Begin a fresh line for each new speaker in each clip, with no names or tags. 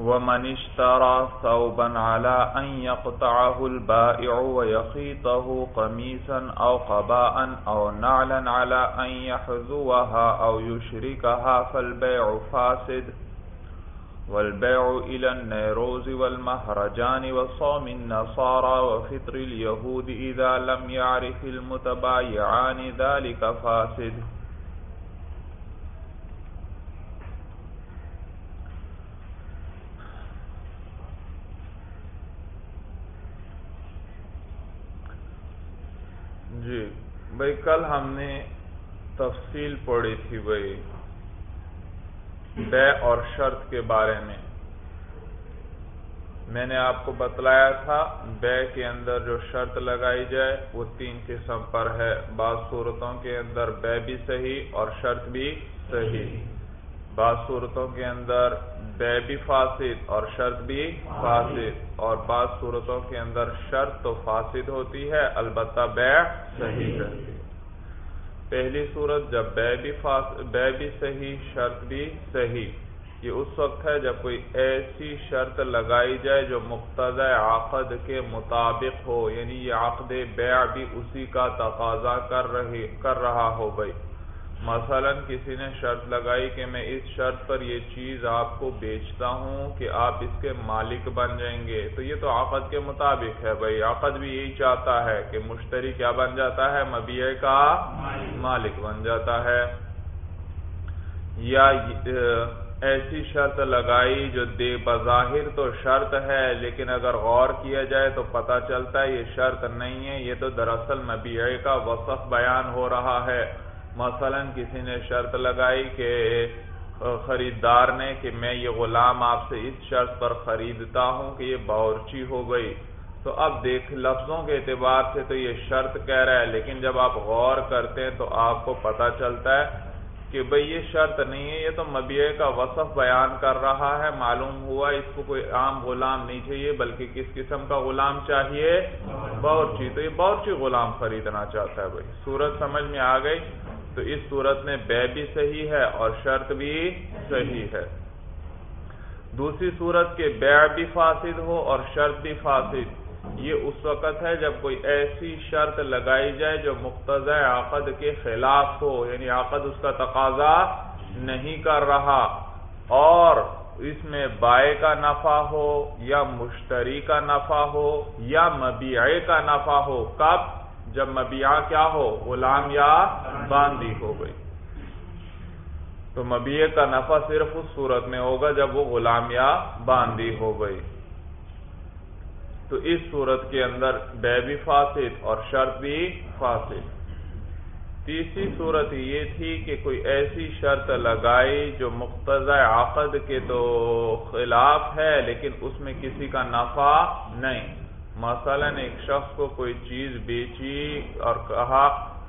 ومن اشترى ثوبا على أن يقطعه البائع ويخيطه قميصا أو قباء أو نعلا على أن يحذوها أو يشركها فالبيع فاسد. والبيع إلى النيروز والمهرجان وصوم النصارى وفطر اليهود إذا لم يعرف المتبايعان ذلك فاسد جی بھائی کل ہم نے تفصیل پڑھی تھی بھائی بے اور شرط کے بارے میں۔ میں نے آپ کو بتلایا تھا بے کے اندر جو شرط لگائی جائے وہ تین قسم پر ہے۔ بعض صورتوں کے اندر بے بھی صحیح اور شرط بھی صحیح۔ بعض صورتوں کے اندر بے بھی فاسد اور شرط بھی فاسد۔ اور بعض صورتوں کے اندر شرط تو فاسد ہوتی ہے، البتہ بے صحیح رہتی پہلی صورت جب بے بھی بے بھی صحیح، شرط بھی صحیح۔ یہ اس وقت ہے جب کوئی ایسی شرط لگائی جائے جو مقتض عقد کے مطابق ہو یعنی یہ عقد بیع بھی اسی کا تقاضا کر رہی، کر رہا ہو بھائی۔ مثلا کسی نے شرط لگائی کہ میں اس شرط پر یہ چیز آپ کو بیچتا ہوں کہ آپ اس کے مالک بن جائیں گے۔ تو یہ تو عقد کے مطابق ہے بھائی۔ عقد بھی یہی چاہتا ہے کہ مشتری کیا بن جاتا ہے؟ مبیع کا مالک بن جاتا ہے۔ یا ایسی شرط لگائی جو دے بظاہر تو شرط ہے، لیکن اگر غور کیا جائے تو پتہ چلتا ہے یہ شرط نہیں ہے۔ یہ تو دراصل مبیع کا وصف بیان ہو رہا ہے۔ مثلا کسی نے شرط لگائی کہ خریدار نے کہ میں یہ غلام آپ سے اس شرط پر خریدتا ہوں کہ یہ باورچی ہو گئی۔ تو اب دیکھ، لفظوں کے اعتبار سے تو یہ شرط کہہ رہا ہے، لیکن جب آپ غور کرتے ہیں تو آپ کو پتا چلتا ہے کہ بھئی یہ شرط نہیں ہے، یہ تو مبیع کا وصف بیان کر رہا ہے۔ معلوم ہوا اس کو کوئی عام غلام نہیں چاہیے، بلکہ کس قسم کا غلام چاہیے؟ باورچی۔ تو یہ باورچی غلام خریدنا چاہتا ہے بھائی صورت سمجھ میں آ گئی؟ تو اس صورت میں بے بھی صحیح ہے اور شرط بھی صحیح ہے۔ دوسری صورت کے بیع بھی فاسد ہو اور شرط بھی فاسد۔ یہ اس وقت ہے جب کوئی ایسی شرط لگائی جائے جو مقتض عقد کے خلاف ہو یعنی عقد اس کا تقاضا نہیں کر رہا اور اس میں بائے کا نفع ہو یا مشتری کا نفع ہو یا مبیعے کا نفع ہو، کب؟ جب مبیع کیا ہو، غلام یا باندی ہو گئی۔ تو مبیع کا نفع صرف اس صورت میں ہوگا جب وہ غلام یا باندی ہو گئی۔ تو اس صورت کے اندر بے بھی فاسد اور شرط بھی فاسد۔ تیسری صورت یہ تھی کہ کوئی ایسی شرط لگائی جو مقتض عقد کے تو خلاف ہے، لیکن اس میں کسی کا نفع نہیں۔ مثلا ایک شخص کو کوئی چیز بیچی اور کہا،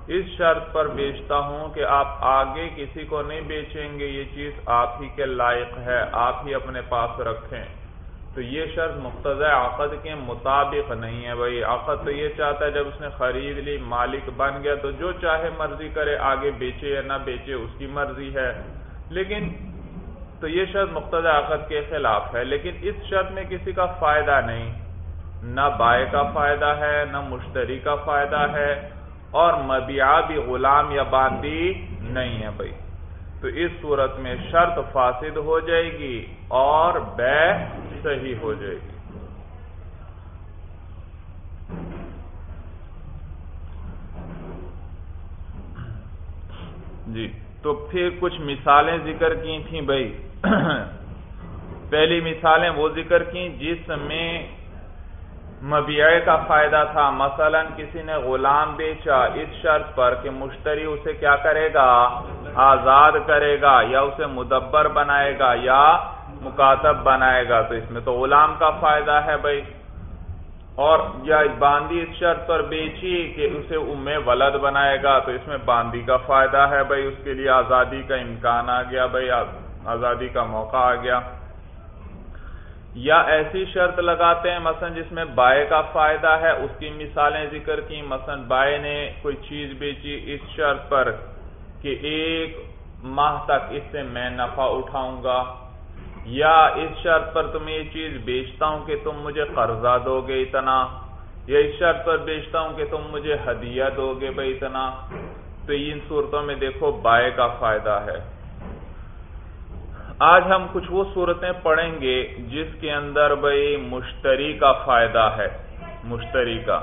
اس شرط پر بیچتا ہوں کہ آپ آگے کسی کو نہیں بیچیں گے، یہ چیز آپ ہی کے لائق ہے، آپ ہی اپنے پاس رکھیں۔ تو یہ شرط مقتض عقد کے مطابق نہیں ہے بھائی۔ عقد تو یہ چاہتا ہے جب اس نے خرید لی، مالک بن گیا تو جو چاہے مرضی کرے، آگے بیچے یا نہ بیچے، اس کی مرضی ہے۔ لیکن تو یہ شرط مقتض عقد کے خلاف ہے، لیکن اس شرط میں کسی کا فائدہ نہیں۔ نہ بائے کا فائدہ ہے، نہ مشتری کا فائدہ ہے اور مبیعہ بھی غلام یا باندی نہیں ہے بھائی۔ تو اس صورت میں شرط فاسد ہو جائے گی اور بے صحیح ہو جائے گی۔ جی تو پھر کچھ مثالیں ذکر کی تھیں بھائی۔ پہلی مثالیں وہ ذکر کی جس میں مبیع کا فائدہ تھا۔ مثلا کسی نے غلام بیچا، اس شرط پر کہ مشتری اسے کیا کرے گا؟ آزاد کرے گا یا اسے مدبر بنائے گا یا مکاتب بنائے گا۔ تو اس میں تو غلام کا فائدہ ہے بھائی۔ اور یا باندی اس شرط پر بیچی کہ اسے ام ولد بنائے گا، تو اس میں باندی کا فائدہ ہے بھائی۔ اس کے لیے آزادی کا امکان آ گیا بھائی، آزادی کا موقع آ گیا۔ یا ایسی شرط لگاتے ہیں، مثلا جس میں بائے کا فائدہ ہے، اس کی مثالیں ذکر کی مثلا بائے نے کوئی چیز بیچی اس شرط پر کہ ایک ماہ تک اس سے میں نفع اٹھاؤں گا، یا اس شرط پر تمہیں یہ چیز بیچتا ہوں کہ تم مجھے قرضہ دو گے اتنا، یا اس شرط پر بیچتا ہوں کہ تم مجھے ہدیہ دو گے بھائی اتنا۔ تو ان صورتوں میں دیکھو بائے کا فائدہ ہے۔ آج ہم کچھ وہ صورتیں پڑھیں گے جس کے اندر بھائی مشتری کا فائدہ ہے، مشتری کا۔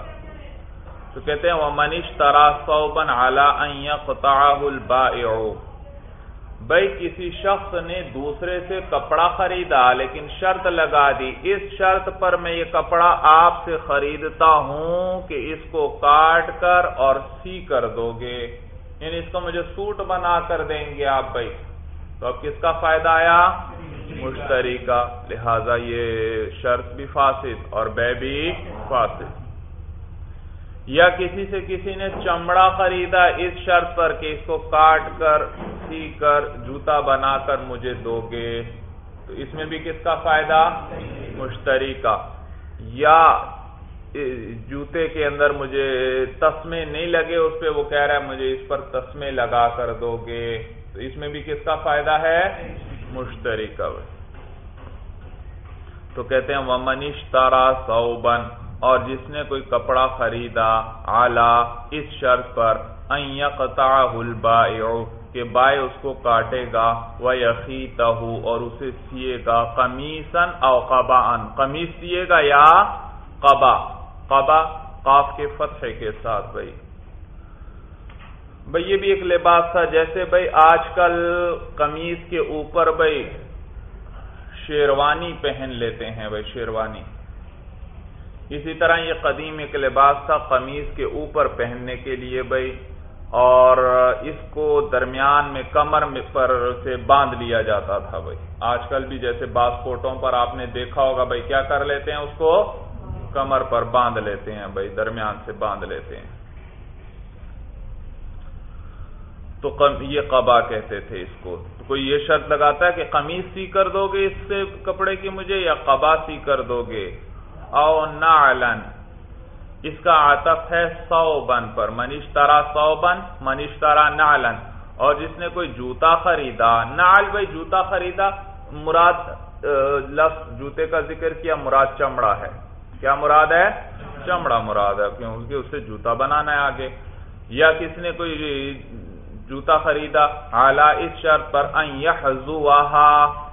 تو کہتے ہیں وہ منیش ترا صوبن اعلی بھائی کسی شخص نے دوسرے سے کپڑا خریدا، لیکن شرط لگا دی۔ اس شرط پر میں یہ کپڑا آپ سے خریدتا ہوں کہ اس کو کاٹ کر اور سی کر دو گے۔ یعنی اس کو مجھے سوٹ بنا کر دیں گے آپ بھائی۔ تو اب کس کا فائدہ آیا؟ مشتری کا۔ لہذا یہ شرط بھی فاسد اور بے بھی فاسد۔ یا کسی سے کسی نے چمڑا خریدا اس شرط پر کہ اس کو کاٹ کر، سی کر، جوتا بنا کر مجھے دو گے تو اس میں بھی کس کا فائدہ؟ مشتری کا۔ یا جوتے کے اندر مجھے تسمے نہیں لگے، اس پہ وہ کہہ رہا ہے مجھے اس پر تسمے لگا کر دو گے تو اس میں بھی کس کا فائدہ ہے؟ مشتری کا۔ تو کہتے ہیں وہ منیش تارا سوبن اور جس نے کوئی کپڑا خریدا، اعلی، اس شرط پر کہ بائے اس کو کاٹے گا وہ یقیتا اور اسے سیے گا کمیسن او قبا ان کمیس سیے گا یا قبا قبا قاف کے فتح کے ساتھ بھائی۔ بھائی یہ بھی ایک لباس تھا جیسے بھائی آج کل قمیض کے اوپر بھائی شیروانی پہن لیتے ہیں بھائی شیروانی۔ اسی طرح یہ قدیم ایک لباس تھا قمیض کے اوپر پہننے کے لیے بھائی اور اس کو درمیان میں کمر میں پر سے باندھ لیا جاتا تھا بھائی آج کل بھی جیسے بعض فوٹوں پر آپ نے دیکھا ہوگا بھائی کیا کر لیتے ہیں اس کو؟ کمر پر باندھ لیتے ہیں بھائی درمیان سے باندھ لیتے ہیں۔ تو یہ قبا کہتے تھے اس کو۔ تو کوئی یہ شرط لگاتا ہے کہ قمیض سی کر دو گے اس سے کپڑے کی مجھے یا قبا سی کر دو گے؟ او نعلن۔ اس کا عطف ہے سوبن پر۔ منیشترا سوبن منیشترا نعلن۔ اور جس نے کوئی جوتا خریدا، نعل بھائی جوتا خریدا، مراد لفظ جوتے کا ذکر کیا، مراد چمڑا ہے۔ کیا مراد ہے؟ چمڑا مراد ہے۔ کیونکہ اسے جوتا بنانا ہے آگے۔ یا کس نے کوئی جوتا خریدا، اعلی اس شرط پر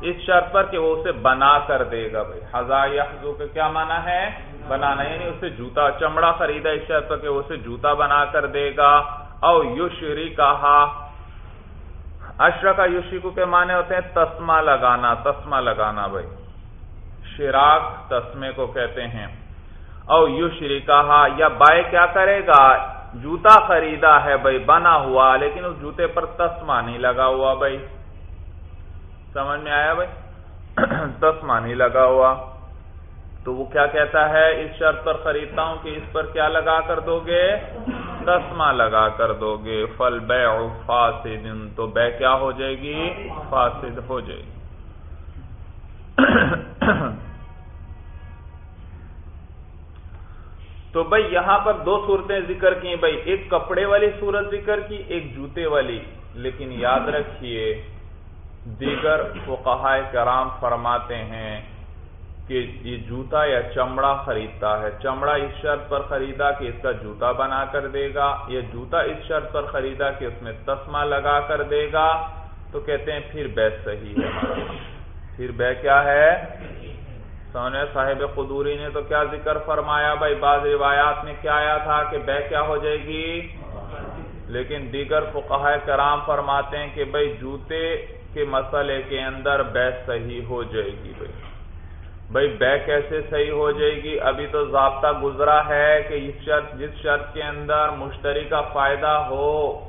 اس شرط پر کہ وہ اسے بنا کر دے گا بھائی۔ حضا یحزو کا کیا مانا ہے؟ بنانا یعنی اسے جوتا چمڑا خریدا، اس شرط پر کہ وہ اسے جوتا بنا کر دے گا۔ او یشری کہا اشر کا یوشیکو کے معنی ہوتے ہیں تسما لگانا تسما لگانا بھائی۔ شراک تسمے کو کہتے ہیں۔ او یوشری کہا یا بائے کیا کرے گا؟ جوتا خریدا ہے بھائی، بنا ہوا، لیکن اس جوتے پر تسما نہیں لگا ہوا بھائی۔ سمجھ میں آیا بھائی؟ تسما نہیں لگا ہوا۔ تو وہ کیا کہتا ہے؟ اس شرط پر خریدتا ہوں کہ اس پر کیا لگا کر دو گے؟ تسما لگا کر دو گے۔ فل بے فاسد، تو بے کیا ہو جائے گی؟ فاسد ہو جائے گی۔ تو بھائی یہاں پر دو صورتیں ذکر کی بھائی ایک کپڑے والی صورت ذکر کی، ایک جوتے والی۔ لیکن یاد رکھیے، دیگر فقہائے کرام فرماتے ہیں کہ یہ جوتا یا چمڑا خریدتا ہے۔ چمڑا اس شرط پر خریدا کہ اس کا جوتا بنا کر دے گا، یا جوتا اس شرط پر خریدا کہ اس میں تسما لگا کر دے گا۔ تو کہتے ہیں، پھر بے صحیح ہے۔ پھر بے کیا ہے؟ سونے صاحب قدوری نے تو کیا ذکر فرمایا؟ بھائی، بعض روایات میں کیا آیا تھا کہ بے کیا ہو جائے گی؟ لیکن دیگر فقہ کرام فرماتے ہیں کہ بھائی، جوتے کے مسئلے کے اندر بے صحیح ہو جائے گی بھائی۔ بھائی، بے کیسے صحیح ہو جائے گی؟ ابھی تو ضابطہ گزرا ہے کہ اس شرط، جس شرط کے اندر مشتری کا فائدہ ہو،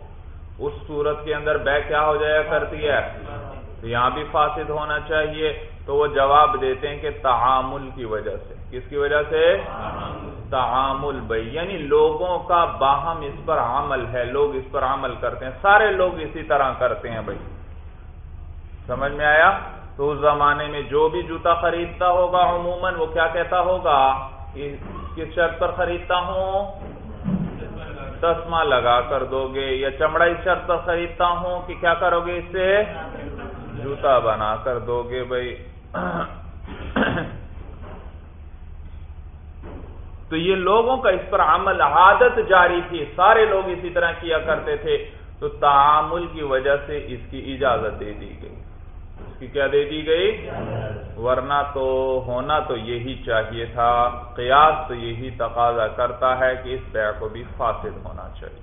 اس صورت کے اندر بے کیا ہو جایا کرتی ہے۔ یہاں بھی فاسد ہونا چاہیے۔ تو وہ جواب دیتے ہیں کہ تعامل کی وجہ سے۔ کس کی وجہ سے؟ تعامل بھائی۔ یعنی لوگوں کا باہم اس پر عمل ہے، لوگ اس پر عمل کرتے ہیں۔ سارے لوگ اسی طرح کرتے ہیں بھائی۔ سمجھ میں آیا؟ تو اس زمانے میں جو بھی جوتا خریدتا ہوگا عموماً وہ کیا کہتا ہوگا؟ کس شرط پر خریدتا ہوں؟ تسما لگا کر دو گے یا چمڑا اس شرط پر خریدتا ہوں کہ کیا کرو گے اس سے؟ جوتا بنا کر دو گے بھائی۔ تو یہ لوگوں کا اس پر عمل عادت جاری تھی، سارے لوگ اسی طرح کیا کرتے تھے، تو تعامل کی وجہ سے اس کی اجازت دے دی گئی۔ اس کی کیا دے دی گئی؟ ورنہ تو ہونا تو یہی چاہیے تھا، قیاس تو یہی تقاضا کرتا ہے کہ اس بیع کو بھی فاسد ہونا چاہیے۔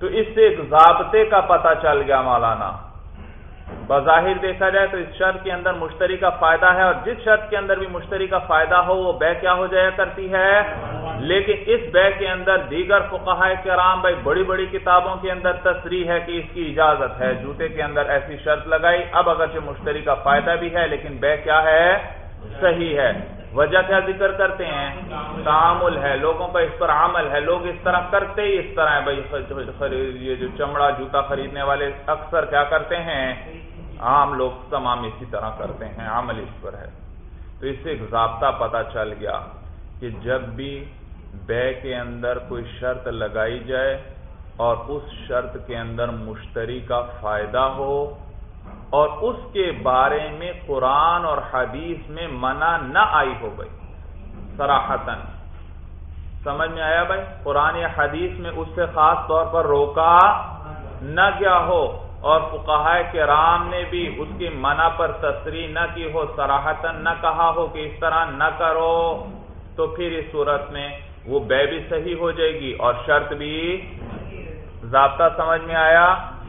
تو اس سے ایک ضابطے کا پتہ چل گیا مولانا۔ بظاہر دیکھا جائے تو اس شرط کے اندر مشتری کا فائدہ ہے اور جس شرط کے اندر بھی مشتری کا فائدہ ہو وہ بے کیا ہو جایا کرتی ہے۔ لیکن اس بے کے اندر دیگر فقہ کرام بھائی بڑی بڑی کتابوں کے اندر تصریح ہے کہ اس کی اجازت ہے۔ جوتے کے اندر ایسی شرط لگائی۔ اب اگرچہ مشتری کا فائدہ بھی ہے لیکن بے کیا ہے؟ صحیح ہے۔ وجہ کیا ذکر کرتے ہیں۔ تعامل ہے، لوگوں کا اس پر عمل ہے۔ لوگ اس طرح کرتے ہی اس طرح بھائی یہ جو چمڑا، جوتا خریدنے والے اکثر کیا کرتے ہیں؟ عام لوگ تمام اسی طرح کرتے ہیں۔ عمل اس پر ہے۔ تو اس سے ایک ضابطہ پتا چل گیا کہ جب بھی بے کے اندر کوئی شرط لگائی جائے اور اس شرط کے اندر مشتری کا فائدہ ہو اور اس کے بارے میں قرآن اور حدیث میں منع نہ آئی ہو بھائی سراہتن سمجھ میں آیا بھائی قرآن یا حدیث میں اس سے خاص طور پر روکا نہ کیا ہو اور فقہ کے رام نے بھی اس کی منع پر تصریح نہ کی ہو سراہتن نہ کہا ہو کہ اس طرح نہ کرو، تو پھر اس صورت میں وہ بے بھی صحیح ہو جائے گی اور شرط بھی ضابطہ سمجھ میں آیا؟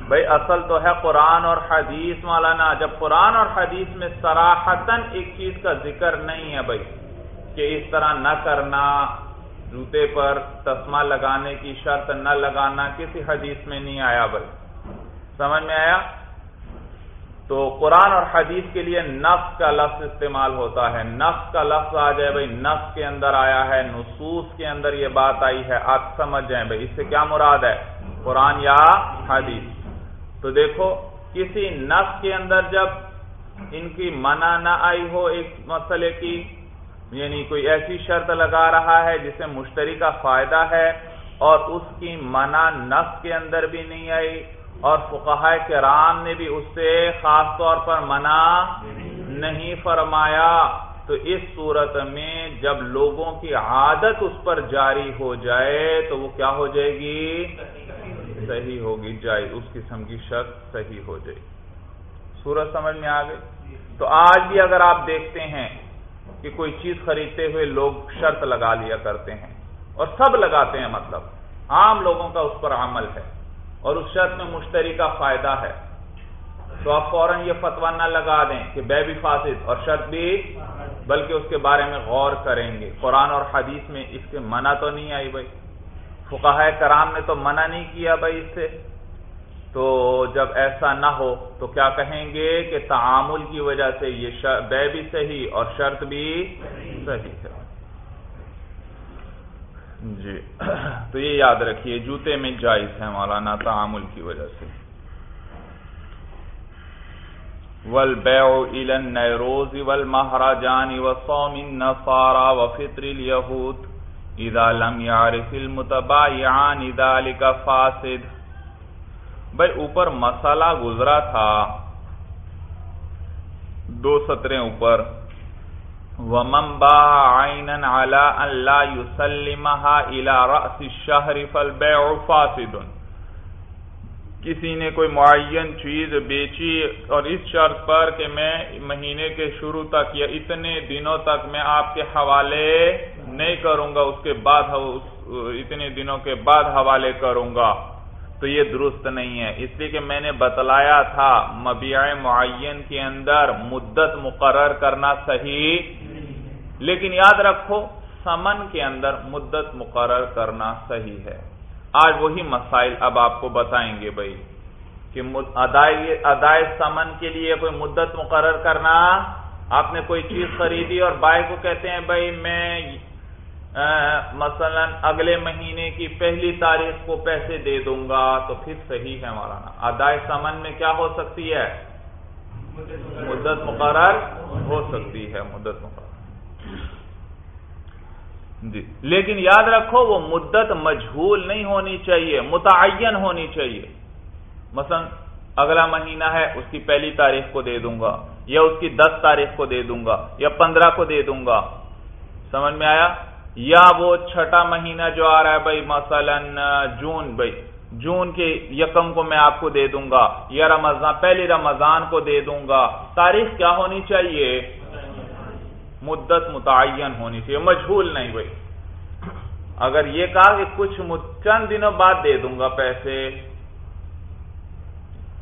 بھائی اصل تو ہے قرآن اور حدیث مولانا، جب قرآن اور حدیث میں سراہتن ایک چیز کا ذکر نہیں ہے بھائی کہ اس طرح نہ کرنا، جوتے پر تسمہ لگانے کی شرط نہ لگانا، کسی حدیث میں نہیں آیا بھائی سمجھ میں آیا؟ تو قرآن اور حدیث کے لیے نفس کا لفظ استعمال ہوتا ہے۔ نفس کا لفظ آ جائے بھائی نفس کے اندر آیا ہے، نصوص کے اندر یہ بات آئی ہے۔ آپ سمجھ جائیں بھائی اس سے کیا مراد ہے؟ قرآن یا حدیث؟ تو دیکھو، کسی نفس کے اندر جب ان کی منع نہ آئی ہو ایک مسئلے کی یعنی کوئی ایسی شرط لگا رہا ہے جسے مشتری کا فائدہ ہے اور اس کی منع نفس کے اندر بھی نہیں آئی اور فقہ کرام نے بھی اس سے خاص طور پر منع نہیں فرمایا، تو اس صورت میں جب لوگوں کی عادت اس پر جاری ہو جائے تو وہ کیا ہو جائے گی؟ صحیح ہوگی، جائے اس قسم کی شرط صحیح ہو جائے۔ سورج سمجھ میں آ گئی تو آج بھی اگر آپ دیکھتے ہیں کہ کوئی چیز خریدتے ہوئے لوگ شرط لگا لیا کرتے ہیں اور سب لگاتے ہیں مطلب عام لوگوں کا اس پر عمل ہے اور اس شرط میں مشتری کا فائدہ ہے۔ تو آپ فوراً یہ فتوا نہ لگا دیں کہ بے بھی فاسد اور شرط بھی، بلکہ اس کے بارے میں غور کریں گے۔ قرآن اور حدیث میں اس کے منع تو نہیں آئی بھائی۔ فقہ کرام نے تو منع نہیں کیا بھائی اس سے۔ تو جب ایسا نہ ہو تو کیا کہیں گے کہ تعامل کی وجہ سے یہ بے بھی صحیح اور شرط بھی صحیح ہے۔ جی۔ تو یہ یاد رکھیے، جوتے میں جائز ہے مولانا تعامل کی وجہ سے۔ ول بیلن نیروز ول مہاراجان و سومن نفارا اذا لم يعرف المتبایعان ذلك فاسد۔ بھائی، اوپر مسئلہ گزرا تھا۔ دو سطریں اوپر۔ ومن باع عینا على ان لا يسلمها الى راس الشهر فالبيع فاسد۔ کسی نے کوئی معین چیز بیچی اور اس شرط پر کہ میں مہینے کے شروع تک یا اتنے دنوں تک میں آپ کے حوالے نہیں کروں گا، اس کے بعد اتنے دنوں کے بعد حوالے کروں گا۔ تو یہ درست نہیں ہے۔ اس لیے کہ میں نے بتلایا تھا، مبیع معین کے اندر مدت مقرر کرنا صحیح۔ لیکن یاد رکھو، سمن کے اندر مدت مقرر کرنا صحیح ہے۔ آج وہی مسائل اب آپ کو بتائیں گے بھائی کہ ادائے سمن کے لیے کوئی مدت مقرر کرنا، آپ نے کوئی چیز خریدی اور بائی کو کہتے ہیں بھائی میں مثلا اگلے مہینے کی پہلی تاریخ کو پیسے دے دوں گا، تو پھر صحیح ہے مولانا۔ ادائے سمن میں کیا ہو سکتی ہے؟ مدت مقرر ہو سکتی ہے، مدت مقرر۔ جی۔ لیکن یاد رکھو، وہ مدت مجھول نہیں ہونی چاہیے، متعین ہونی چاہیے۔ مثلا، اگلا مہینہ ہے، اس کی پہلی تاریخ کو دے دوں گا، یا اس کی دس تاریخ کو دے دوں گا، یا پندرہ کو دے دوں گا۔ سمجھ میں آیا؟ یا وہ چھٹا مہینہ جو آ رہا ہے، بھائی، مثلا، جون، بھائی، جون کے یکم کو میں آپ کو دے دوں گا، یا رمضان، پہلی رمضان کو دے دوں گا۔ تاریخ کیا ہونی چاہیے؟ مدت متعین ہونی چاہیے، مجھول نہیں بھائی۔ اگر یہ کہا کہ کچھ چند دنوں بعد دے دوں گا پیسے،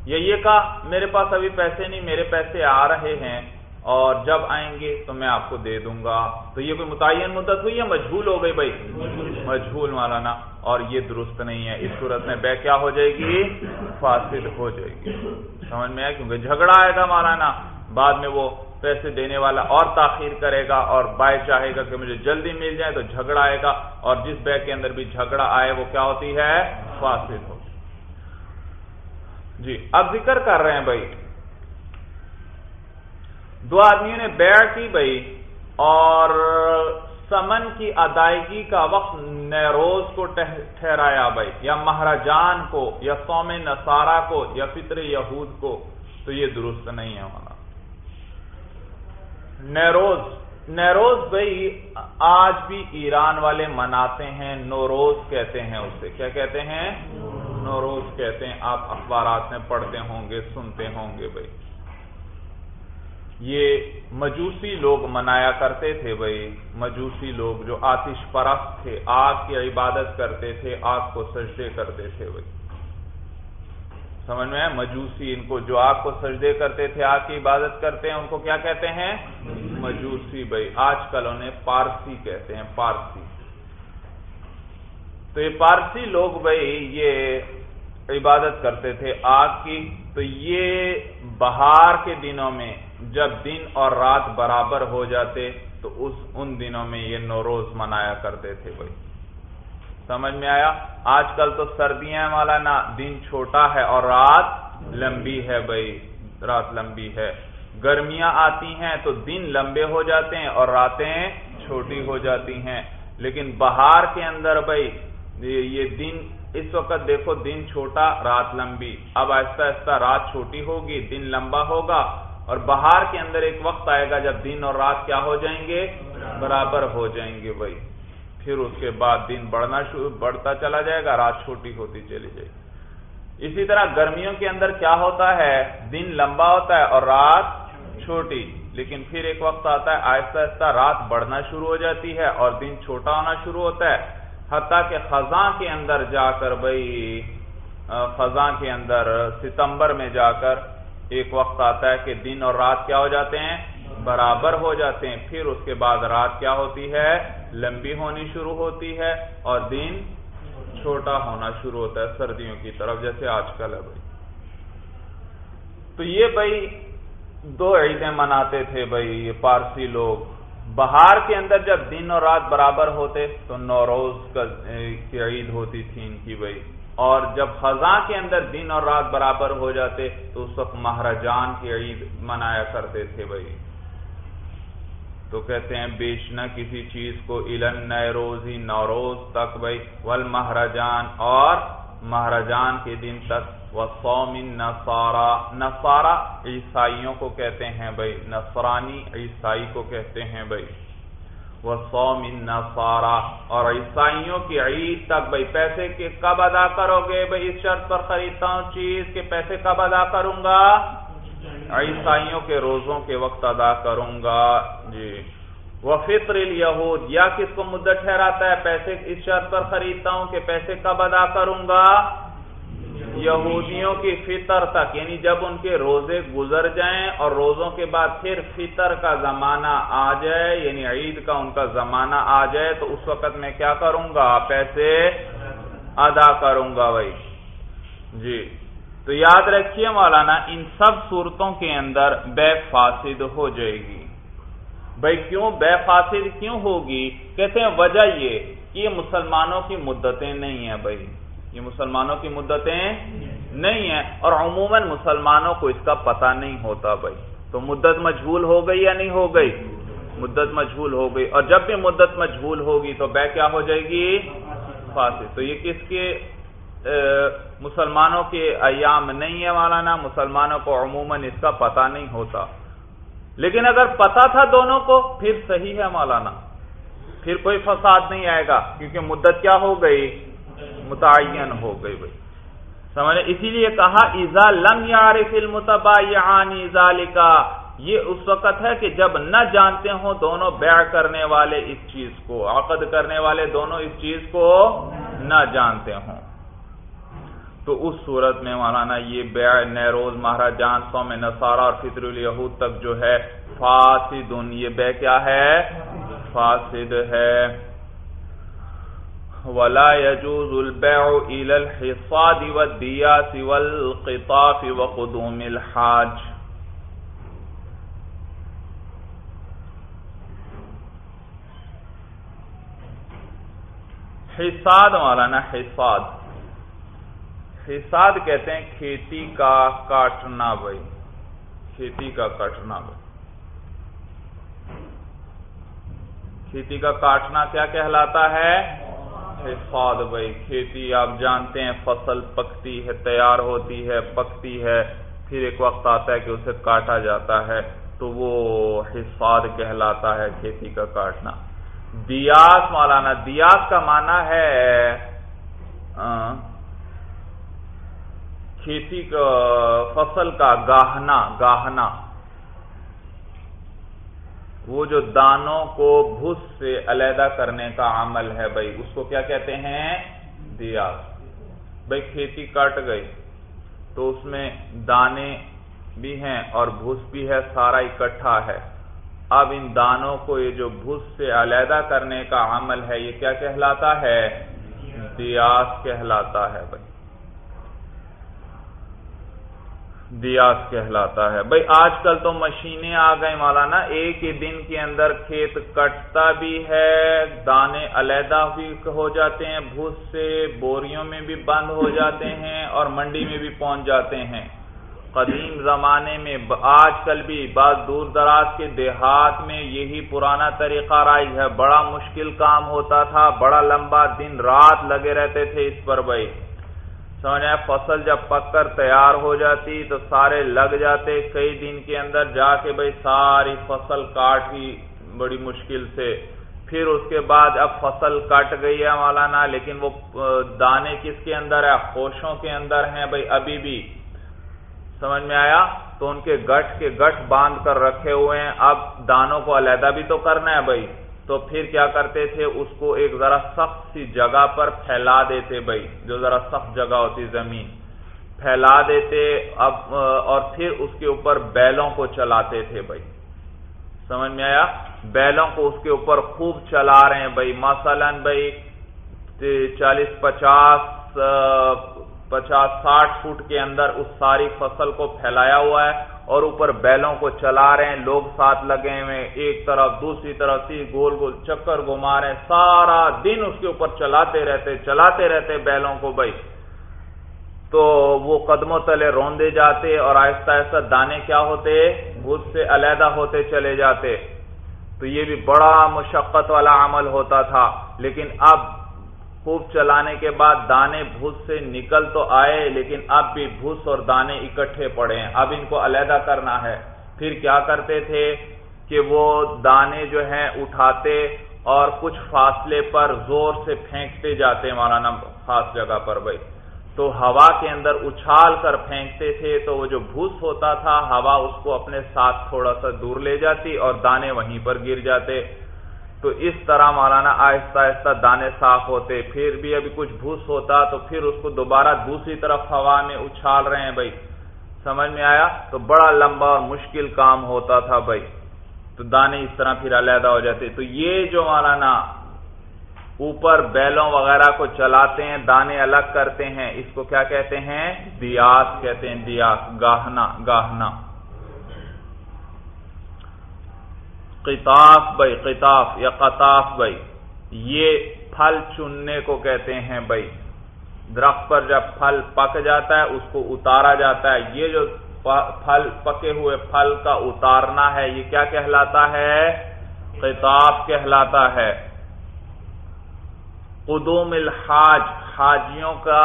یا یہ کہا میرے پاس ابھی پیسے نہیں، میرے پیسے آ رہے ہیں اور جب آئیں گے تو میں آپ کو دے دوں گا۔ تو یہ کوئی متعین مدت ہوئی یا مجھول ہو گئی بھائی؟ مجھول مولانا، اور یہ درست نہیں ہے۔ اس صورت میں بے کیا ہو جائے گی؟ فاسد ہو جائے گی۔ سمجھ میں آیا؟ کیونکہ جھگڑا آئے گا مولانا، بعد میں وہ پیسے دینے والا اور تاخیر کرے گا اور بائے چاہے گا کہ مجھے جلدی مل جائے تو جھگڑا آئے گا اور جس بے کے اندر بھی جھگڑا آئے وہ کیا ہوتی ہے؟ فاسد ہو جی اب ذکر کر رہے ہیں بھائی۔ دو آدمیوں نے بیع کی بھائی اور سمن کی ادائیگی کا وقت نیروز کو ٹھہرایا بھائی۔ یا مہاراجان کو، یا سوم نصارہ کو، یا فطر یہود کو۔ تو یہ درست نہیں ہے۔ ہمارا نیروز نیروز بھائی، آج بھی ایران والے مناتے ہیں، نوروز کہتے ہیں اسے۔ کیا کہتے ہیں؟ نوروز کہتے ہیں۔ آپ اخبارات میں پڑھتے ہوں گے، سنتے ہوں گے بھائی۔ یہ مجوسی لوگ منایا کرتے تھے بھائی۔ مجوسی لوگ جو آتش پرست تھے، آگ کی عبادت کرتے تھے، آگ کو سجدے کرتے تھے بھائی۔ سمجھ میں مجوسی، ان کو جو آگ کو سجدے کرتے تھے آگ کی عبادت کرتے ہیں، ان کو کیا کہتے ہیں؟ مجوسی بھائی، آج کل انہیں پارسی کہتے ہیں، پارسی۔ تو یہ پارسی لوگ بھائی، یہ عبادت کرتے تھے آگ کی۔ تو یہ بہار کے دنوں میں جب دن اور رات برابر ہو جاتے، تو اس ان دنوں میں یہ نوروز منایا کرتے تھے بھائی۔ سمجھ میں آیا؟ آج کل تو سردیاں والا نا دن چھوٹا ہے اور رات لمبی ہے بھائی، رات لمبی ہے۔ گرمیاں آتی ہیں تو دن لمبے ہو جاتے ہیں اور راتیں چھوٹی ہو جاتی ہیں۔ لیکن بہار کے اندر بھائی، یہ دن، اس وقت دیکھو دن چھوٹا، رات لمبی۔ اب آہستہ آہستہ رات چھوٹی ہوگی، دن لمبا ہوگا۔ اور بہار کے اندر ایک وقت آئے گا جب دن اور رات کیا ہو جائیں گے؟ برابر ہو جائیں گے بھائی۔ پھر اس کے بعد دن بڑھنا بڑھتا چلا جائے گا، رات چھوٹی ہوتی چلی جائے گی۔ اسی طرح گرمیوں کے اندر کیا ہوتا ہے؟ دن لمبا ہوتا ہے اور رات چھوٹی۔ لیکن پھر ایک وقت آتا ہے، آہستہ آہستہ رات بڑھنا شروع ہو جاتی ہے اور دن چھوٹا ہونا شروع ہوتا ہے۔ حتیٰ کہ خزاں کے اندر جا کر بھائی خزاں کے اندر ستمبر میں جا کر ایک وقت آتا ہے کہ دن اور رات کیا ہو جاتے ہیں؟ برابر ہو جاتے ہیں، پھر اس کے بعد رات کیا ہوتی ہے؟ لمبی ہونی شروع ہوتی ہے اور دن چھوٹا ہونا شروع ہوتا ہے سردیوں کی طرف، جیسے آج کل ہے بھائی۔ تو یہ بھائی دو عیدیں مناتے تھے بھائی، یہ پارسی لوگ۔ بہار کے اندر جب دن اور رات برابر ہوتے تو نوروز کی عید ہوتی تھی ان کی بھائی۔ اور جب خزاں کے اندر دن اور رات برابر ہو جاتے تو اس وقت مہاراجان کی عید منایا کرتے تھے بھائی۔ تو کہتے ہیں بیچ نہ کسی چیز کو الن نیروزی نوروز تک بھائی ول مہاراجان اور مہاراجان کے دن تک وہ سومن نسارا نسارا عیسائیوں کو کہتے ہیں بھائی نسرانی عیسائی کو کہتے ہیں بھائی وہ سومن نسارا اور عیسائیوں کی عید تک بھائی، پیسے کے کب ادا کرو گے بھائی؟ اس شرط پر خریدتا ہوں چیز کے پیسے کب ادا کروں گا؟ عیسائیوں کے روزوں کے وقت ادا کروں گا۔ جی۔ وہ فطر الیہود، یا کس کو مدت ٹھہراتا ہے؟ پیسے اس شرط پر خریدتا ہوں کہ پیسے کب ادا کروں گا؟ یہودیوں کی فطر تک یعنی جب ان کے روزے گزر جائیں اور روزوں کے بعد پھر فطر کا زمانہ آ جائے یعنی عید کا ان کا زمانہ آ جائے، تو اس وقت میں کیا کروں گا؟ پیسے ادا کروں گا بھائی۔ جی۔ تو یاد رکھیے مولانا، ان سب صورتوں کے اندر بے فاسد ہو جائے گی۔ بھائی کیوں بے فاسد کیوں ہوگی؟ کہتے ہیں، وجہ یہ کہ یہ مسلمانوں کی مدتیں نہیں ہیں بھائی یہ مسلمانوں کی مدتیں نہیں ہیں اور عموماً مسلمانوں کو اس کا پتہ نہیں ہوتا بھائی تو مدت مجھول ہو گئی یا نہیں ہو گئی؟ مدت مجھول ہو گئی۔ اور جب بھی مدت مجھول ہوگی تو بے کیا ہو جائے گی؟ فاسد۔ تو یہ کس کے مسلمانوں کے ایام نہیں ہے مولانا، مسلمانوں کو عموماً اس کا پتہ نہیں ہوتا۔ لیکن اگر پتا تھا دونوں کو، پھر صحیح ہے مولانا۔ پھر کوئی فساد نہیں آئے گا، کیونکہ مدت کیا ہو گئی؟ متعین ہو گئی بھائی۔ سمجھ اسی لیے کہا ایزا لم یارف المتبا ذالکا یہ اس وقت ہے کہ جب نہ جانتے ہوں، دونوں بیع کرنے والے اس چیز کو، عقد کرنے والے دونوں اس چیز کو نہ جانتے ہوں۔ تو اس صورت میں مولانا یہ بیع نیروز مہاراجان سوم نصارہ اور فطر الیہود تک جو ہے فاسد یہ بے کیا ہے؟ فاسد ہے۔ ولا يجوز البيع الى الحصاد والدياس والقطاف وقدوم الحاج۔ حصاد مولانا، حصاد۔ حصاد کہتے ہیں کھیتی کا کاٹنا بھائی۔ کھیتی کا کاٹنا بھائی۔ کھیتی کا کاٹنا کیا کہلاتا ہے؟ حفاظ بھائی۔ کھیتی آپ جانتے ہیں، فصل پکتی ہے، تیار ہوتی ہے، پکتی ہے۔ پھر ایک وقت آتا ہے کہ اسے کاٹا جاتا ہے، تو وہ حفاظ کہلاتا ہے کھیتی کا کاٹنا۔ دیاس مولانا دیاس کا معنی ہے کھیتی کا فصل کا گاہنا گاہنا۔ وہ جو دانوں کو بھس سے علیحدہ کرنے کا عمل ہے بھائی، اس کو کیا کہتے ہیں؟ دیاس بھائی، کھیتی کٹ گئی، تو اس میں دانے بھی ہیں اور بھس بھی ہے، سارا اکٹھا ہے۔ اب ان دانوں کو یہ جو بھس سے علیحدہ کرنے کا عمل ہے، یہ کیا کہلاتا ہے؟ دیاس کہلاتا ہے بھائی۔ دیاس کہلاتا ہے۔ بھائی آج کل تو مشینیں آ گئے مولانا، ایک ہی دن کے اندر کھیت کٹتا بھی ہے، دانے علیحدہ بھی ہو جاتے ہیں بھوس سے بوریوں میں بھی بند ہو جاتے ہیں اور منڈی میں بھی پہنچ جاتے ہیں۔ قدیم زمانے میں، آج کل بھی بعض دور دراز کے دیہات میں یہی پرانا طریقہ رائج ہے۔ بڑا مشکل کام ہوتا تھا، بڑا لمبا دن رات لگے رہتے تھے اس پر بھائی سمجھا فصل جب پک کر تیار ہو جاتی تو سارے لگ جاتے، کئی دن کے اندر جا کے بھائی ساری فصل کاٹی بڑی مشکل سے۔ پھر اس کے بعد اب فصل کٹ گئی ہے مولانا، لیکن وہ دانے کس کے اندر ہے؟ خوشوں کے اندر ہیں بھائی، ابھی بھی۔ سمجھ میں آیا؟ تو ان کے گٹھ کے گٹھ باندھ کر رکھے ہوئے ہیں۔ اب دانوں کو علیحدہ بھی تو کرنا ہے بھائی۔ تو پھر کیا کرتے تھے؟ اس کو ایک ذرا سخت سی جگہ پر پھیلا دیتے بھائی، جو ذرا سخت جگہ ہوتی زمین۔ پھیلا دیتے، اب، اور پھر اس کے اوپر بیلوں کو چلاتے تھے بھائی۔ سمجھ میں آیا؟ بیلوں کو اس کے اوپر خوب چلا رہے ہیں بھائی۔ مثلا بھائی، چالیس، پچاس پچاس، ساٹھ فٹ کے اندر اس ساری فصل کو پھیلایا ہوا ہے۔ اور اوپر بیلوں کو چلا رہے ہیں، لوگ ساتھ لگے ہوئے ایک طرف، دوسری طرف، سی گول گول چکر گھما رہے ہیں۔ سارا دن اس کے اوپر چلاتے رہتے چلاتے رہتے بیلوں کو بھائی۔ تو وہ قدموں تلے روندے جاتے اور آہستہ آہستہ دانے کیا ہوتے؟ اس سے علیحدہ ہوتے چلے جاتے۔ تو یہ بھی بڑا مشقت والا عمل ہوتا تھا۔ لیکن اب خوب چلانے کے بعد دانے بھوس سے نکل تو آئے، لیکن اب بھی بھوس اور دانے اکٹھے پڑے ہیں۔ اب ان کو علیحدہ کرنا ہے۔ پھر کیا کرتے تھے کہ وہ دانے جو ہیں اٹھاتے اور کچھ فاصلے پر زور سے پھینکتے جاتے مولانا خاص جگہ پر بھائی۔ تو ہوا کے اندر اچھال کر پھینکتے تھے تو وہ جو بھوس ہوتا تھا، ہوا اس کو اپنے ساتھ تھوڑا سا دور لے جاتی اور دانے وہیں پر گر جاتے۔ تو اس طرح مولانا آہستہ آہستہ دانے صاف ہوتے، پھر بھی ابھی کچھ بھوس ہوتا تو پھر اس کو دوبارہ دوسری طرف ہوا میں اچھال رہے ہیں بھائی۔ سمجھ میں آیا؟ تو بڑا لمبا اور مشکل کام ہوتا تھا بھائی۔ تو دانے اس طرح پھر علیحدہ ہو جاتے۔ تو یہ جو مولانا اوپر بیلوں وغیرہ کو چلاتے ہیں، دانے الگ کرتے ہیں، اس کو کیا کہتے ہیں؟ دیاس کہتے ہیں، دیاس، گاہنا گاہنا۔ قطاف بھائی، قطاف یا قطاف بھائی، یہ پھل چننے کو کہتے ہیں بھائی۔ درخت پر جب پھل پک جاتا ہے، اس کو اتارا جاتا ہے۔ یہ جو پھل پکے ہوئے پھل کا اتارنا ہے، یہ کیا کہلاتا ہے؟ قطاف کہلاتا ہے۔ قدوم الحاج، حاجیوں کا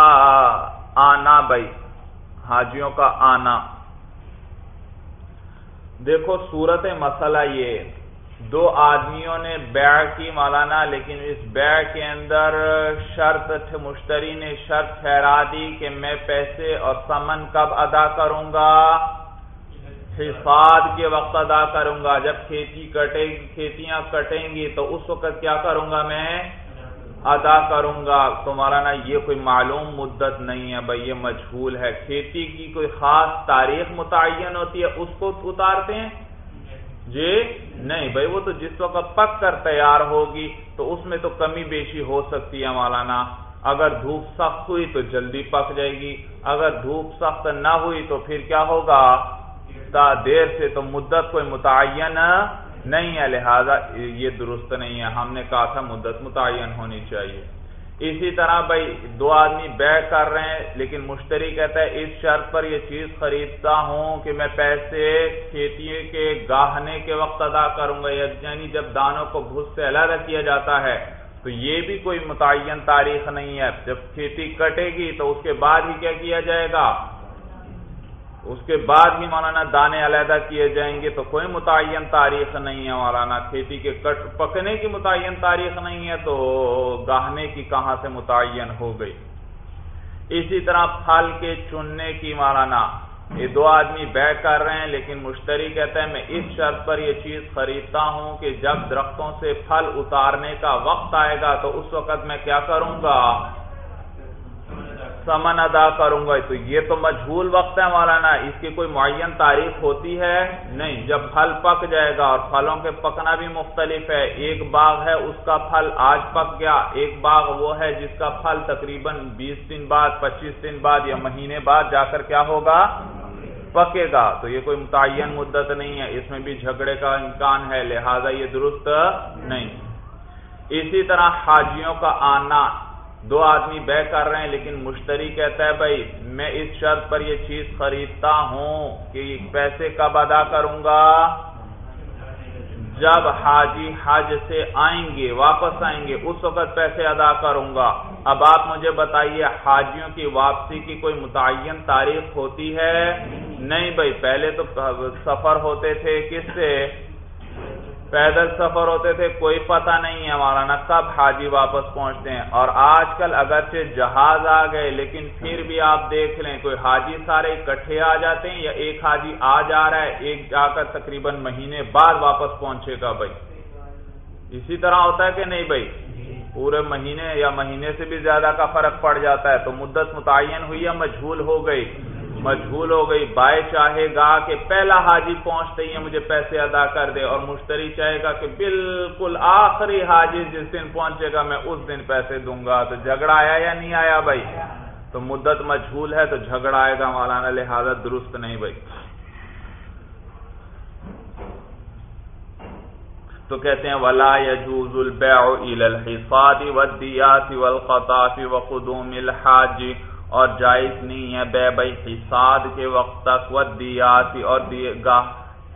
آنا بھائی۔ حاجیوں کا آنا۔ دیکھو صورت مسئلہ یہ دو آدمیوں نے بیع کی مولانا، لیکن اس بیع کے اندر شرط مشتری نے شرط ٹھہرا دی کہ میں پیسے اور سمن کب ادا کروں گا؟ حفاظ کے وقت ادا کروں گا۔ جب کھیتی کٹے، کھیتیاں کٹیں گی تو اس وقت کیا کروں گا میں؟ ادا کروں گا۔ تمہارا نا یہ کوئی معلوم مدت نہیں ہے بھائی، یہ مجھول ہے۔ کھیتی کی کوئی خاص تاریخ متعین ہوتی ہے، اس کو اتارتے ہیں۔ جی؟ نہیں بھائی، وہ تو جس وقت پک کر تیار ہوگی تو اس میں تو کمی بیشی ہو سکتی ہے مولانا۔ اگر دھوپ سخت ہوئی تو جلدی پک جائے گی۔ اگر دھوپ سخت نہ ہوئی تو پھر کیا ہوگا؟ دیر سے تو مدت کوئی متعین نہیں ہے، لہذا یہ درست نہیں ہے۔ ہم نے کہا تھا مدت متعین ہونی چاہیے۔ اسی طرح بھائی، دو آدمی بے کر رہے ہیں، لیکن مشتری کہتا ہے، اس شرط پر یہ چیز خریدتا ہوں کہ میں پیسے کھیتی کے گاہنے کے وقت ادا کروں گا یعنی جب دانوں کو گھس سے علیحدہ کیا جاتا ہے۔ تو یہ بھی کوئی متعین تاریخ نہیں ہے۔ جب کھیتی کٹے گی تو اس کے بعد ہی کیا کیا جائے گا؟ اس کے بعد ہی مولانا دانے علیحدہ کیے جائیں گے تو کوئی متعین تاریخ نہیں ہے مولانا، کھیتی کے کٹ پکنے کی متعین تاریخ نہیں ہے تو گاہنے کی کہاں سے متعین ہو گئی؟ اسی طرح پھل کے چننے کی مولانا، یہ دو آدمی بے کر رہے ہیں لیکن مشتری کہتا ہے میں اس شرط پر یہ چیز خریدتا ہوں کہ جب درختوں سے پھل اتارنے کا وقت آئے گا تو اس وقت میں کیا کروں گا؟ سمن ادا کروں گا۔ تو یہ تو مجھول وقت ہے مولانا، اس کی کوئی معین تاریخ ہوتی ہے؟ نہیں، جب پھل پک جائے گا اور پھلوں کے پکنا بھی مختلف ہے۔ ایک باغ ہے، اس کا پھل آج پک گیا۔ ایک باغ وہ ہے جس کا پھل تقریباً بیس دن بعد، پچیس دن بعد یا مہینے بعد جا کر کیا ہوگا؟ پکے گا۔ تو یہ کوئی متعین مدت نہیں ہے۔ اس میں بھی جھگڑے کا امکان ہے، لہذا یہ درست نہیں۔ اسی طرح حاجیوں کا آنا۔ دو آدمی بے کر رہے ہیں، لیکن مشتری کہتا ہے، بھائی، میں اس شرط پر یہ چیز خریدتا ہوں کہ پیسے کب ادا کروں گا؟ جب حاجی حج سے آئیں گے، واپس آئیں گے، اس وقت پیسے ادا کروں گا۔ اب آپ مجھے بتائیے، حاجیوں کی واپسی کی کوئی متعین تاریخ ہوتی ہے؟ نہیں بھائی، پہلے تو سفر ہوتے تھے، کس سے؟ پیدل سفر ہوتے تھے، کوئی پتہ نہیں ہے ہمارا نا کب حاجی واپس پہنچتے ہیں۔ اور آج کل اگرچہ جہاز آ گئے، لیکن پھر بھی آپ دیکھ لیں، کوئی حاجی سارے اکٹھے آ جاتے ہیں یا ایک حاجی آ جا رہا ہے، ایک جا کر تقریباً مہینے بعد واپس پہنچے گا بھائی۔ اسی طرح ہوتا ہے کہ نہیں بھائی؟ پورے مہینے یا مہینے سے بھی زیادہ کا فرق پڑ جاتا ہے۔ تو مدت متعین ہوئی یا مجھول ہو گئی؟ مجھول ہو گئی بائے چاہے گا کہ پہلا حاجی پہنچتے ہی مجھے پیسے ادا کر دے۔ اور مشتری چاہے گا کہ بالکل آخری حاجی جس دن پہنچے گا، میں اس دن پیسے دوں گا۔ تو جھگڑا آیا یا نہیں آیا بھائی؟ تو مدت مجھول ہے، تو جھگڑا آئے گا۔ مولانا، لہٰذا درست نہیں بھائی۔ تو کہتے ہیں، ولا يجوز البيع الى الحصاد والديات والقطاف وقدوم الحاج۔ اور جائز نہیں ہے۔ بے بھائی، حساد کے وقت تک و دیاسی اور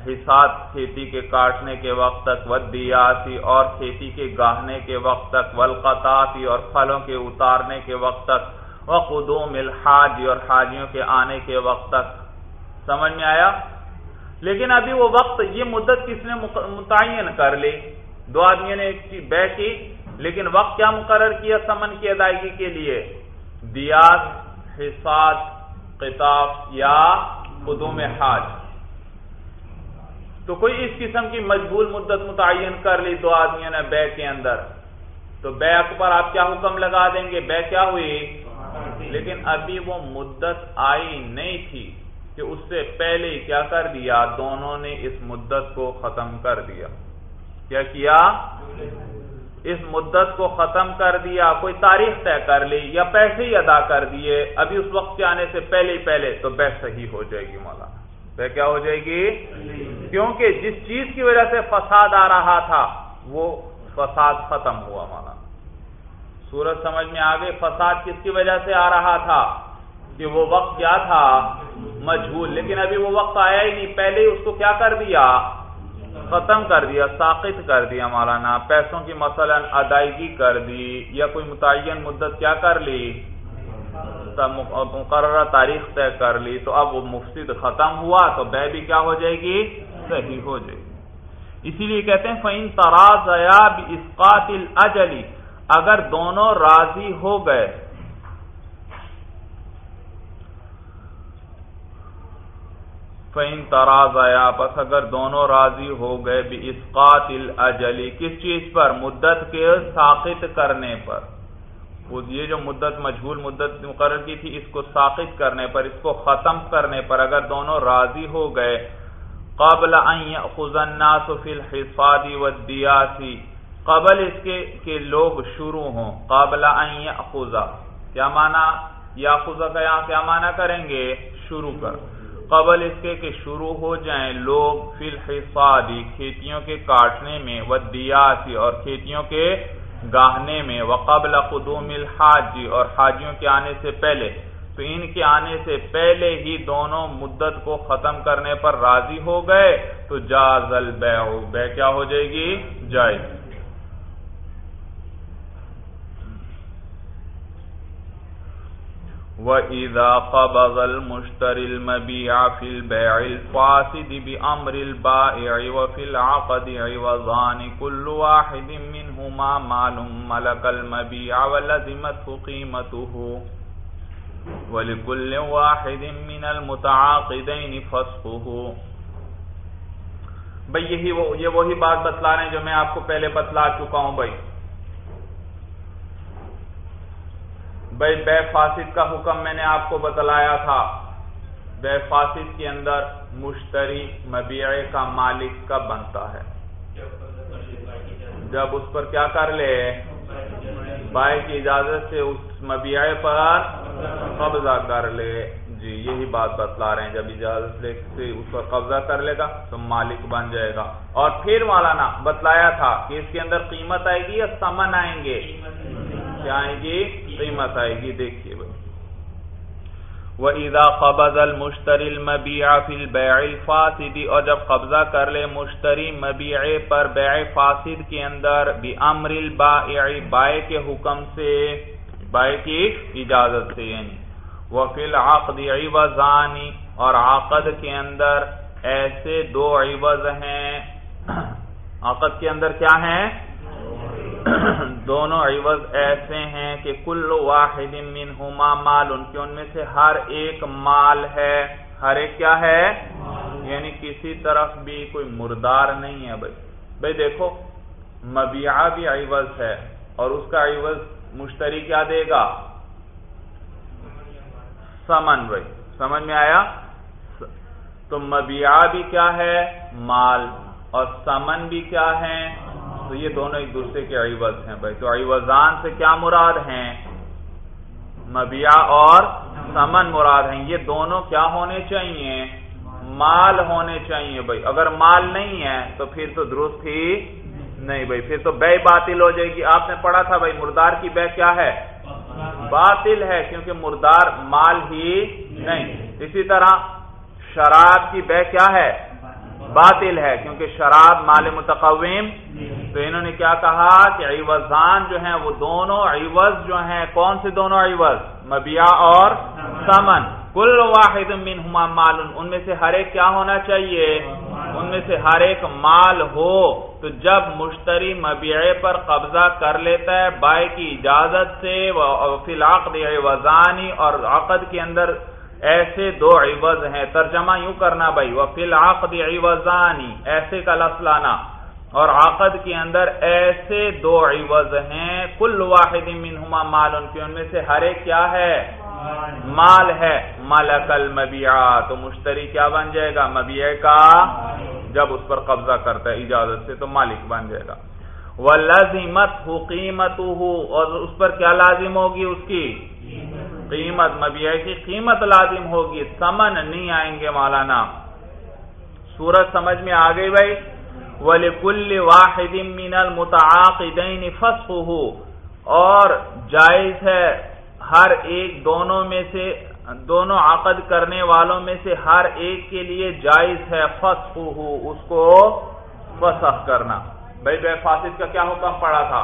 حساد کھیتی کے کاٹنے کے وقت تک و دیاسی اور کھیتی کے گاہنے کے وقت تک ولقطافی اور پھلوں کے اتارنے کے وقت تک و قدوم الحاج اور حاجیوں کے آنے کے وقت تک۔ سمجھ میں آیا؟ لیکن ابھی وہ وقت، یہ مدت کس نے متعین کر لی؟ دو آدمیوں نے ایک چیز بے کی، لیکن وقت کیا مقرر کیا، سمن کی ادائیگی کے لیے؟ دیات حساد قطاف یا قدوم حاج۔ تو کوئی اس قسم کی مجبور مدت متعین کر لی دو آدمیوں نے بے کے اندر۔ تو بے پر آپ کیا حکم لگا دیں گے؟ بے کیا ہوئی؟ لیکن ابھی وہ مدت آئی نہیں تھی کہ اس سے پہلے کیا کر دیا؟ دونوں نے اس مدت کو ختم کر دیا۔ کیا کیا؟ اس مدت کو ختم کر دیا، کوئی تاریخ طے کر لی یا پیسے ہی ادا کر دیے، ابھی اس وقت کے آنے سے پہلے ہی پہلے تو بے صحیح ہو جائے گی مولانا۔ کیا ہو جائے گی؟ کیونکہ جس چیز کی وجہ سے فساد آ رہا تھا، وہ فساد ختم ہوا مولانا۔ سورج سمجھ میں آگے فساد کس کی وجہ سے آ رہا تھا؟ کہ وہ وقت کیا تھا؟ مجھول، لیکن ابھی وہ وقت آیا ہی نہیں۔ پہلے ہی اس کو کیا کر دیا؟ ختم کر دیا، ساقط کر دیا مولانا، پیسوں کی مثلا ادائیگی کر دی یا کوئی متعین مدت کیا کر لی؟ مقررہ تاریخ طے کر لی، تو اب وہ مفسد ختم ہوا تو بے بھی کیا ہو جائے گی؟ صحیح ہو جائے گی۔ اسی لیے کہتے ہیں فعین تراز اسقات اجلی اگر دونوں راضی ہو گئے فین تراز آیا بس اگر دونوں راضی ہو گئے بھی اسقات الاجلی کس چیز پر؟ مدت کے ساقط کرنے پر۔ یہ جو مدت، مجھول مدت مقرر کی تھی، اس کو ساقط کرنے پر، اس کو ختم کرنے پر اگر دونوں راضی ہو گئے، قبل الناس فی الحفاظی والدیاسی قبل اس کے کہ لوگ شروع ہوں قابل خزا کیا مانا یا خزا کا یہاں کیا مانا کریں گے؟ شروع کر قبل اس کے کہ شروع ہو جائیں لوگ فی الحفاظی کھیتیوں کے کاٹنے میں ودیاسی اور کھیتیوں کے گاہنے میں وقبل قدوم الحاجی، اور حاجیوں کے آنے سے پہلے۔ تو ان کے آنے سے پہلے ہی دونوں مدت کو ختم کرنے پر راضی ہو گئے، تو جاز البیع، بے کیا ہو جائے گی؟ جائز۔ وَإِذَا قَبَضَ الْمُشْتَرِ الْمَبِيعَ فِي الْبَيْعِ الْفَاسِدِ بِأَمْرِ الْبَائِعِ وَفِي الْعَقْدِ عِوَضَانِ كُلُّ وَاحِدٍ مِّنْهُمَا مَالٌ مَلَكَ الْمَبِيعَ وَلَزِمَتْهُ قِيمَتُهُ وَلِكُلِّ وَاحِدٍ مِّنَ الْمُتَعَاقِدَيْنِ فَسْخُهُ بھئی یہی وہ یہ وہی بات بتلا رہے ہیں جو میں آپ کو پہلے بتلا چکا ہوں بھئی۔ بھائی بے فاسد کا حکم میں نے آپ کو بتلایا تھا۔ بے فاسد کے اندر مشتری مبیعے کا مالک کب بنتا ہے؟ جب اس پر کیا کر لے؟ بائی کی اجازت سے اس مبیعے پر قبضہ کر لے۔ جی یہی بات بتلا رہے ہیں۔ جب اجازت لے سے اس پر قبضہ کر لے گا تو مالک بن جائے گا۔ اور پھر مولانا، بتلایا تھا کہ اس کے اندر قیمت آئے گی یا سمن آئیں گے؟ کیا آئیں گی؟ قیمت آئے گی، دیکھیے بھائی وَإِذَا قَبَضَ الْمُشْتَرِ الْمَبِيعَ فِي الْبَيْعِ الْفَاسِدِ اور جب قبضہ کر لے مشتری مبیع پر بیع فاسد کے اندر، بِأَمْرِ الْبَائِعِ، بائع کے حکم سے، بائع کی اجازت سے یعنی۔ وَفِي الْعَقْدِ عِوَزَانِ اور عقد کے اندر ایسے دو عوض ہیں۔ عقد کے اندر کیا ہیں؟ دونوں عوض ایسے ہیں کہ کل واحد منہما مال، ان کے ان میں سے ہر ایک مال ہے۔ ہر ایک کیا ہے؟ یعنی کسی طرف بھی کوئی مردار نہیں ہے بھائی۔ بھائی دیکھو، مبیعہ بھی عوض ہے اور اس کا عوض مشتری کیا دے گا؟ سمن بھائی۔ سمجھ میں آیا؟ تو مبیعہ بھی کیا ہے؟ مال۔ اور سمن بھی کیا ہے؟ تو یہ دونوں ایک دوسرے کے عوض ہیں بھائی۔ تو عوضان سے کیا مراد ہیں؟ مبیا اور سمن مراد ہیں۔ یہ دونوں کیا ہونے چاہیے؟ مال ہونے چاہیے بھائی۔ اگر مال نہیں ہے تو پھر تو درست ہی نہیں بھائی۔ پھر تو بے باطل ہو جائے گی۔ آپ نے پڑھا تھا بھائی، مردار کی بے کیا ہے؟ باطل ہے، کیونکہ مردار مال ہی نہیں۔ اسی طرح شراب کی بے کیا ہے؟ باطل ہے، کیونکہ شراب مال متقویم تو انہوں نے کیا کہا کہ عوضان جو ہیں وہ دونوں عوض جو ہیں، کون سے دونوں عوض؟ مبیا اور سمن کل واحد منہما مال، ان میں سے ہر ایک کیا ہونا چاہیے؟ ان میں سے ہر ایک مال ہو۔ تو جب مشتری مبیعے پر قبضہ کر لیتا ہے، بائے کی اجازت سے فی العقد عوضانی، اور عقد کے اندر ایسے دو عوض ہیں۔ ترجمہ یوں کرنا بھائی، وہ فی العقد عوضانی، ایسے کا لفظ لانا۔ اور عقد کے اندر ایسے دو عوض ہیں، کل واحد منہما مال، ان کے ان میں سے ہر ایک کیا ہے؟ مال ہے۔ مالک المبیع تو مشتری کیا بن جائے گا؟ مبیع کا۔ جب اس پر قبضہ کرتا ہے اجازت سے تو مالک بن جائے گا۔ وہ لازمت ہو قیمت اور اس پر کیا لازم ہوگی اس کی؟ قیمت۔ مبیع کی قیمت لازم ہوگی۔ سمن نہیں آئیں گے مولانا۔ سورج سمجھ میں آ گئی بھائی؟ وَلِكُلِّ وَاحِدٍ مِّنَ الْمُتَعَاقِدَيْنِ فَسْخُهُ اور جائز ہے ہر ایک دونوں میں سے، دونوں عقد کرنے والوں میں سے ہر ایک کے لیے جائز ہے فسخه اس کو فسخ کرنا۔ بھائی بے فاسد کا کیا حکم پڑا تھا؟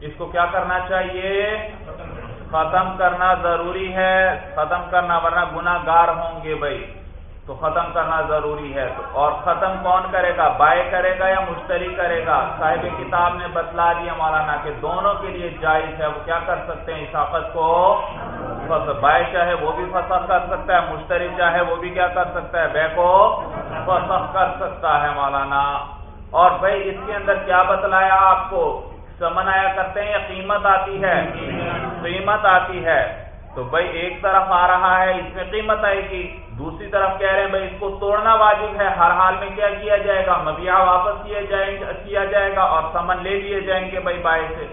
اس کو کیا کرنا چاہیے؟ ختم کرنا۔ ضروری ہے، ختم کرنا، ورنہ گناہ گار ہوں گے بھائی۔ تو ختم کرنا ضروری ہے۔ اور ختم کون کرے گا؟ بائے کرے گا یا مشتری کرے گا؟ صاحب کتاب نے بتلا دیا مولانا کہ دونوں کے لیے جائز ہے۔ وہ کیا کر سکتے ہیں؟ اس کو بائے چاہے وہ بھی فسخ کر سکتا ہے، مشتری چاہے وہ بھی کیا کر سکتا ہے؟ بے کو فسخ کر سکتا ہے مولانا۔ اور بھائی، اس کے اندر کیا بتلایا آپ کو؟ سمن آیا کرتے ہیں یا قیمت آتی ہے؟ قیمت آتی ہے۔ تو بھائی، ایک طرف آ رہا ہے، اس میں قیمت آئے گی۔ دوسری طرف کہہ رہے ہیں بھائی اس کو توڑنا واجب ہے، ہر حال میں کیا کیا جائے گا؟ مبیہ واپس کیا جائے گا؟ اور سمن لے لیے جائیں گے بھائی بائی سے۔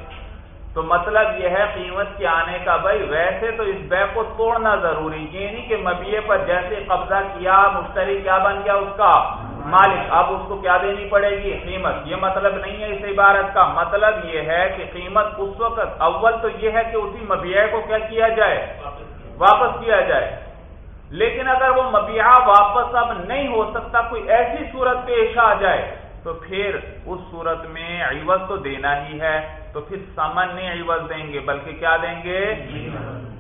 تو مطلب یہ ہے قیمت کے آنے کا بھائی، ویسے تو اس بے کو توڑنا ضروری، یہ نہیں کہ مبیے پر جیسے قبضہ کیا، مشتری کیا بن گیا اس کا؟ مالک، اب اس کو کیا دینی پڑے گی؟ قیمت۔ یہ مطلب نہیں ہے اس عبارت کا۔ مطلب یہ ہے کہ قیمت اس وقت اول تو یہ ہے کہ اسی مبیع کو کیا کیا جائے؟ واپس کیا جائے۔ لیکن اگر وہ مبیعہ واپس اب نہیں ہو سکتا، کوئی ایسی صورت پیش آ جائے، تو پھر اس صورت میں عوض تو دینا ہی ہے۔ تو پھر سمن نہیں عوض دیں گے، بلکہ کیا دیں گے؟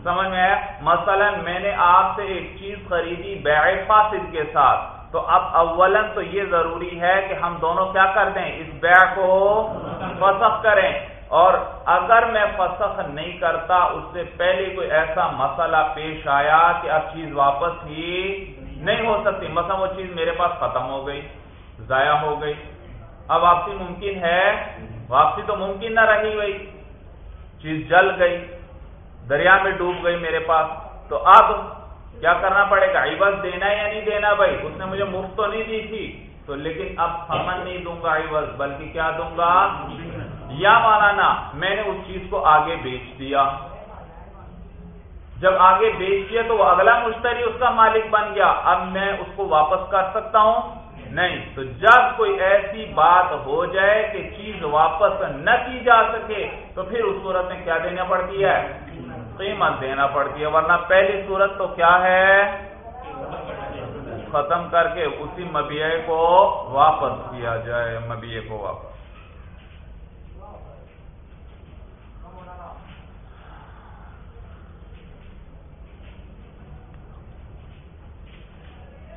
سمجھ میں آیا مثلا میں نے آپ سے ایک چیز خریدی بیع فاسد کے ساتھ۔ تو اب اولن تو یہ ضروری ہے کہ ہم دونوں کیا کر دیں؟ اس بیع کو فسخ کریں۔ اور اگر میں فسخ نہیں کرتا، اس سے پہلے کوئی ایسا مسئلہ پیش آیا کہ اب چیز واپس ہی نہیں ہو سکتی۔ مثلا وہ چیز میرے پاس ختم ہو گئی، ضائع ہو گئی۔ اب واپسی ممکن ہے؟ واپسی تو ممکن نہ رہی گئی چیز جل گئی، دریا میں ڈوب گئی میرے پاس۔ تو اب کیا کرنا پڑے گا؟ عوض دینا یا نہیں دینا بھائی؟ اس نے مجھے مفت تو نہیں دی تھی، تو لیکن اب سمن نہیں دوں گا عوض، بلکہ کیا دوں گا؟ یا مانا میں نے اس چیز کو آگے بیچ دیا۔ جب آگے بیچ دیا تو وہ اگلا مشتری اس کا مالک بن گیا۔ اب میں اس کو واپس کر سکتا ہوں؟ نہیں۔ تو جب کوئی ایسی بات ہو جائے کہ چیز واپس نہ کی جا سکے، تو پھر اس صورت میں کیا دینا پڑتی ہے؟ قیمت دینا پڑتی ہے۔ ورنہ پہلی صورت تو کیا ہے؟ ختم کر کے اسی مبیع کو واپس کیا جائے مبیع کو واپس۔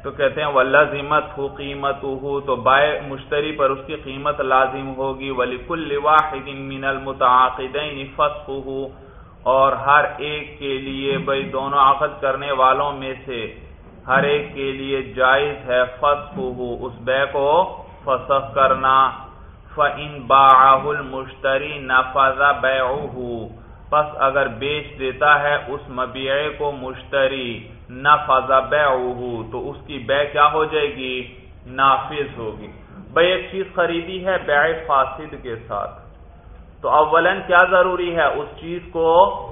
تو کہتے ہیں وہ لازمت ہو قیمت ہو تو بائے مشتری پر اس کی قیمت لازم ہوگی ولی کل واحد من المتعاقدین فسخ ہو اور ہر ایک کے لیے بھائی دونوں عقد کرنے والوں میں سے ہر ایک کے لیے جائز ہے فسخ اس بے کو فسخ کرنا۔ فَإِن بَاعَهُ الْمُشْتَرِ نَفَذَ بَيْعُهُ، پس اگر بیچ دیتا ہے اس مبیعے کو مشتری نَفَذَ بَيْعُهُ تو اس کی بے کیا ہو جائے گی؟ نافذ ہوگی۔ بھائی ایک چیز خریدی ہے بیع فاسد کے ساتھ۔ تو اولن کیا ضروری ہے؟ اس چیز کو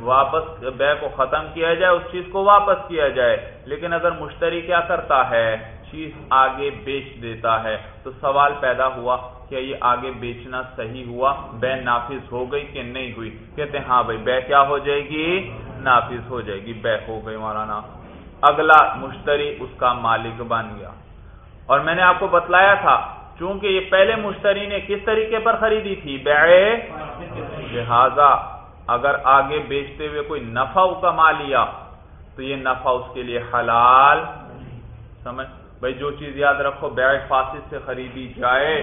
واپس، بے کو ختم کیا جائے، اس چیز کو واپس کیا جائے۔ لیکن اگر مشتری کیا کرتا ہے؟ چیز آگے بیچ دیتا ہے۔ تو سوال پیدا ہوا۔ کہ یہ آگے بیچنا صحیح ہوا؟ بے نافذ ہو گئی کہ نہیں ہوئی؟ کہتے ہیں ہاں بھائی، بے کیا ہو جائے گی؟ نافذ ہو جائے گی۔ بے ہو گئی مولانا۔ اگلا مشتری اس کا مالک بن گیا۔ اور میں نے آپ کو بتلایا تھا، چونکہ یہ پہلے مشتری نے کس طریقے پر خریدی تھی؟ بے لہذا اگر آگے بیچتے ہوئے کوئی نفع کما لیا، تو یہ نفع اس کے لیے حلال، سمجھ؟ بھائی جو چیز یاد رکھو بیع فاسد سے خریدی جائے،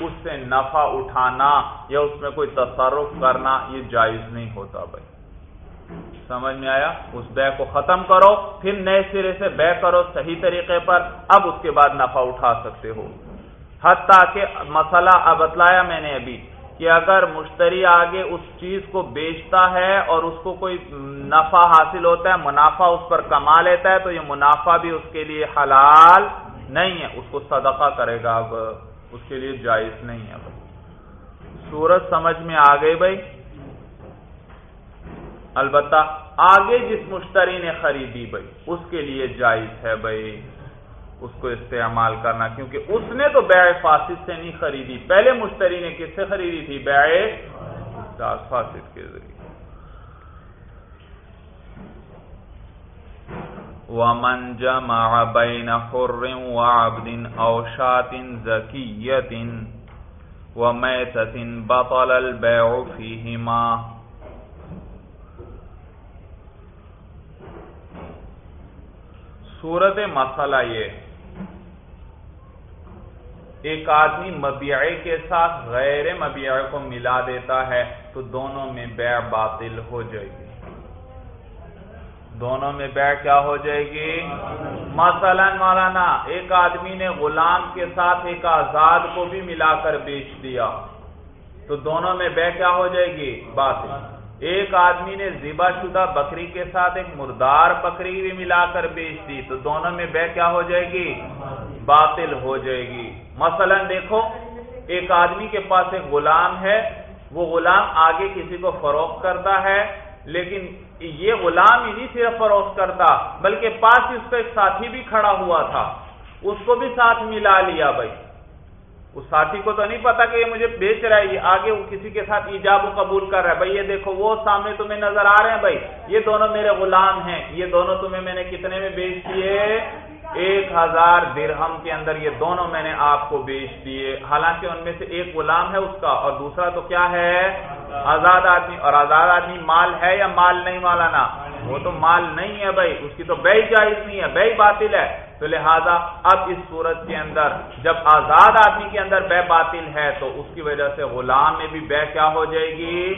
اس سے نفع اٹھانا یا اس میں کوئی تصرف کرنا، یہ جائز نہیں ہوتا بھائی۔ سمجھ میں آیا؟ اس بے کو ختم کرو، پھر نئے سرے سے بے کرو صحیح طریقے پر، اب اس کے بعد نفع اٹھا سکتے ہو۔ حتیٰ کہ مسئلہ اب بتلایا میں نے ابھی کہ اگر مشتری آگے اس چیز کو بیچتا ہے اور اس کو کوئی نفع حاصل ہوتا ہے، منافع اس پر کما لیتا ہے، تو یہ منافع بھی اس کے لیے حلال نہیں ہے، اس کو صدقہ کرے گا اب، اس کے لیے جائز نہیں ہے۔ بھائی سورج سمجھ میں آ گئی بھائی۔ البتہ آگے جس مشتری نے خریدی بھائی، اس کے لیے جائز ہے بھائی۔ اس کو استعمال کرنا، کیونکہ اس نے تو بیع فاسد سے نہیں خریدی۔ پہلے مشتری نے کس سے خریدی تھی؟ بیع فاسد کے ذریعے۔ ومن جمع بين حر وعبد او شات زكية وميتة بطل البيع فيهما صورت مسئلہ یہ ایک آدمی مبیعے کے ساتھ غیر مبیعے کو ملا دیتا ہے تو دونوں میں بیع باطل ہو جائے گی۔ دونوں میں بیع کیا ہو جائے گی؟ مثلا مولانا، ایک آدمی نے غلام کے ساتھ ایک آزاد کو بھی ملا کر بیچ دیا۔ تو دونوں میں بیع کیا ہو جائے گی؟ باطل ایک آدمی نے زبا شدہ بکری کے ساتھ ایک مردار بکری بھی ملا کر بیچ دی۔ تو دونوں میں بے کیا ہو جائے گی؟ باطل ہو جائے گی۔ مثلا دیکھو، ایک آدمی کے پاس ایک غلام ہے۔ وہ غلام آگے کسی کو فروخت کرتا ہے، لیکن یہ غلام ہی نہیں صرف فروخت کرتا، بلکہ پاس اس کا ایک ساتھی بھی کھڑا ہوا تھا۔ اس کو بھی ساتھ ملا لیا بھائی۔ اس ساتھی کو تو نہیں پتا کہ یہ مجھے بیچ رہا ہے، یہ آگے وہ کسی کے ساتھ ایجاب و قبول کر رہا ہے۔ بھائی، یہ دیکھو، وہ سامنے تمہیں نظر آ رہے ہیں بھائی۔ یہ دونوں میرے غلام ہیں۔ یہ دونوں تمہیں میں نے کتنے میں بیچ دیے؟ ایک ہزار درہم کے اندر یہ دونوں میں نے آپ کو بیچ دیے۔ حالانکہ ان میں سے ایک غلام ہے اس کا، اور دوسرا تو کیا ہے؟ آزاد آدمی، اور آزاد آدمی مال ہے یا مال نہیں مالانا وہ تو مال نہیں ہے بھائی، اس کی تو بے جائز نہیں ہے، بے باطل ہے۔ تو لہذا اب اس صورت کے اندر جب آزاد آدمی کے اندر بے باطل ہے تو اس کی وجہ سے غلام میں بھی بے کیا ہو جائے گی؟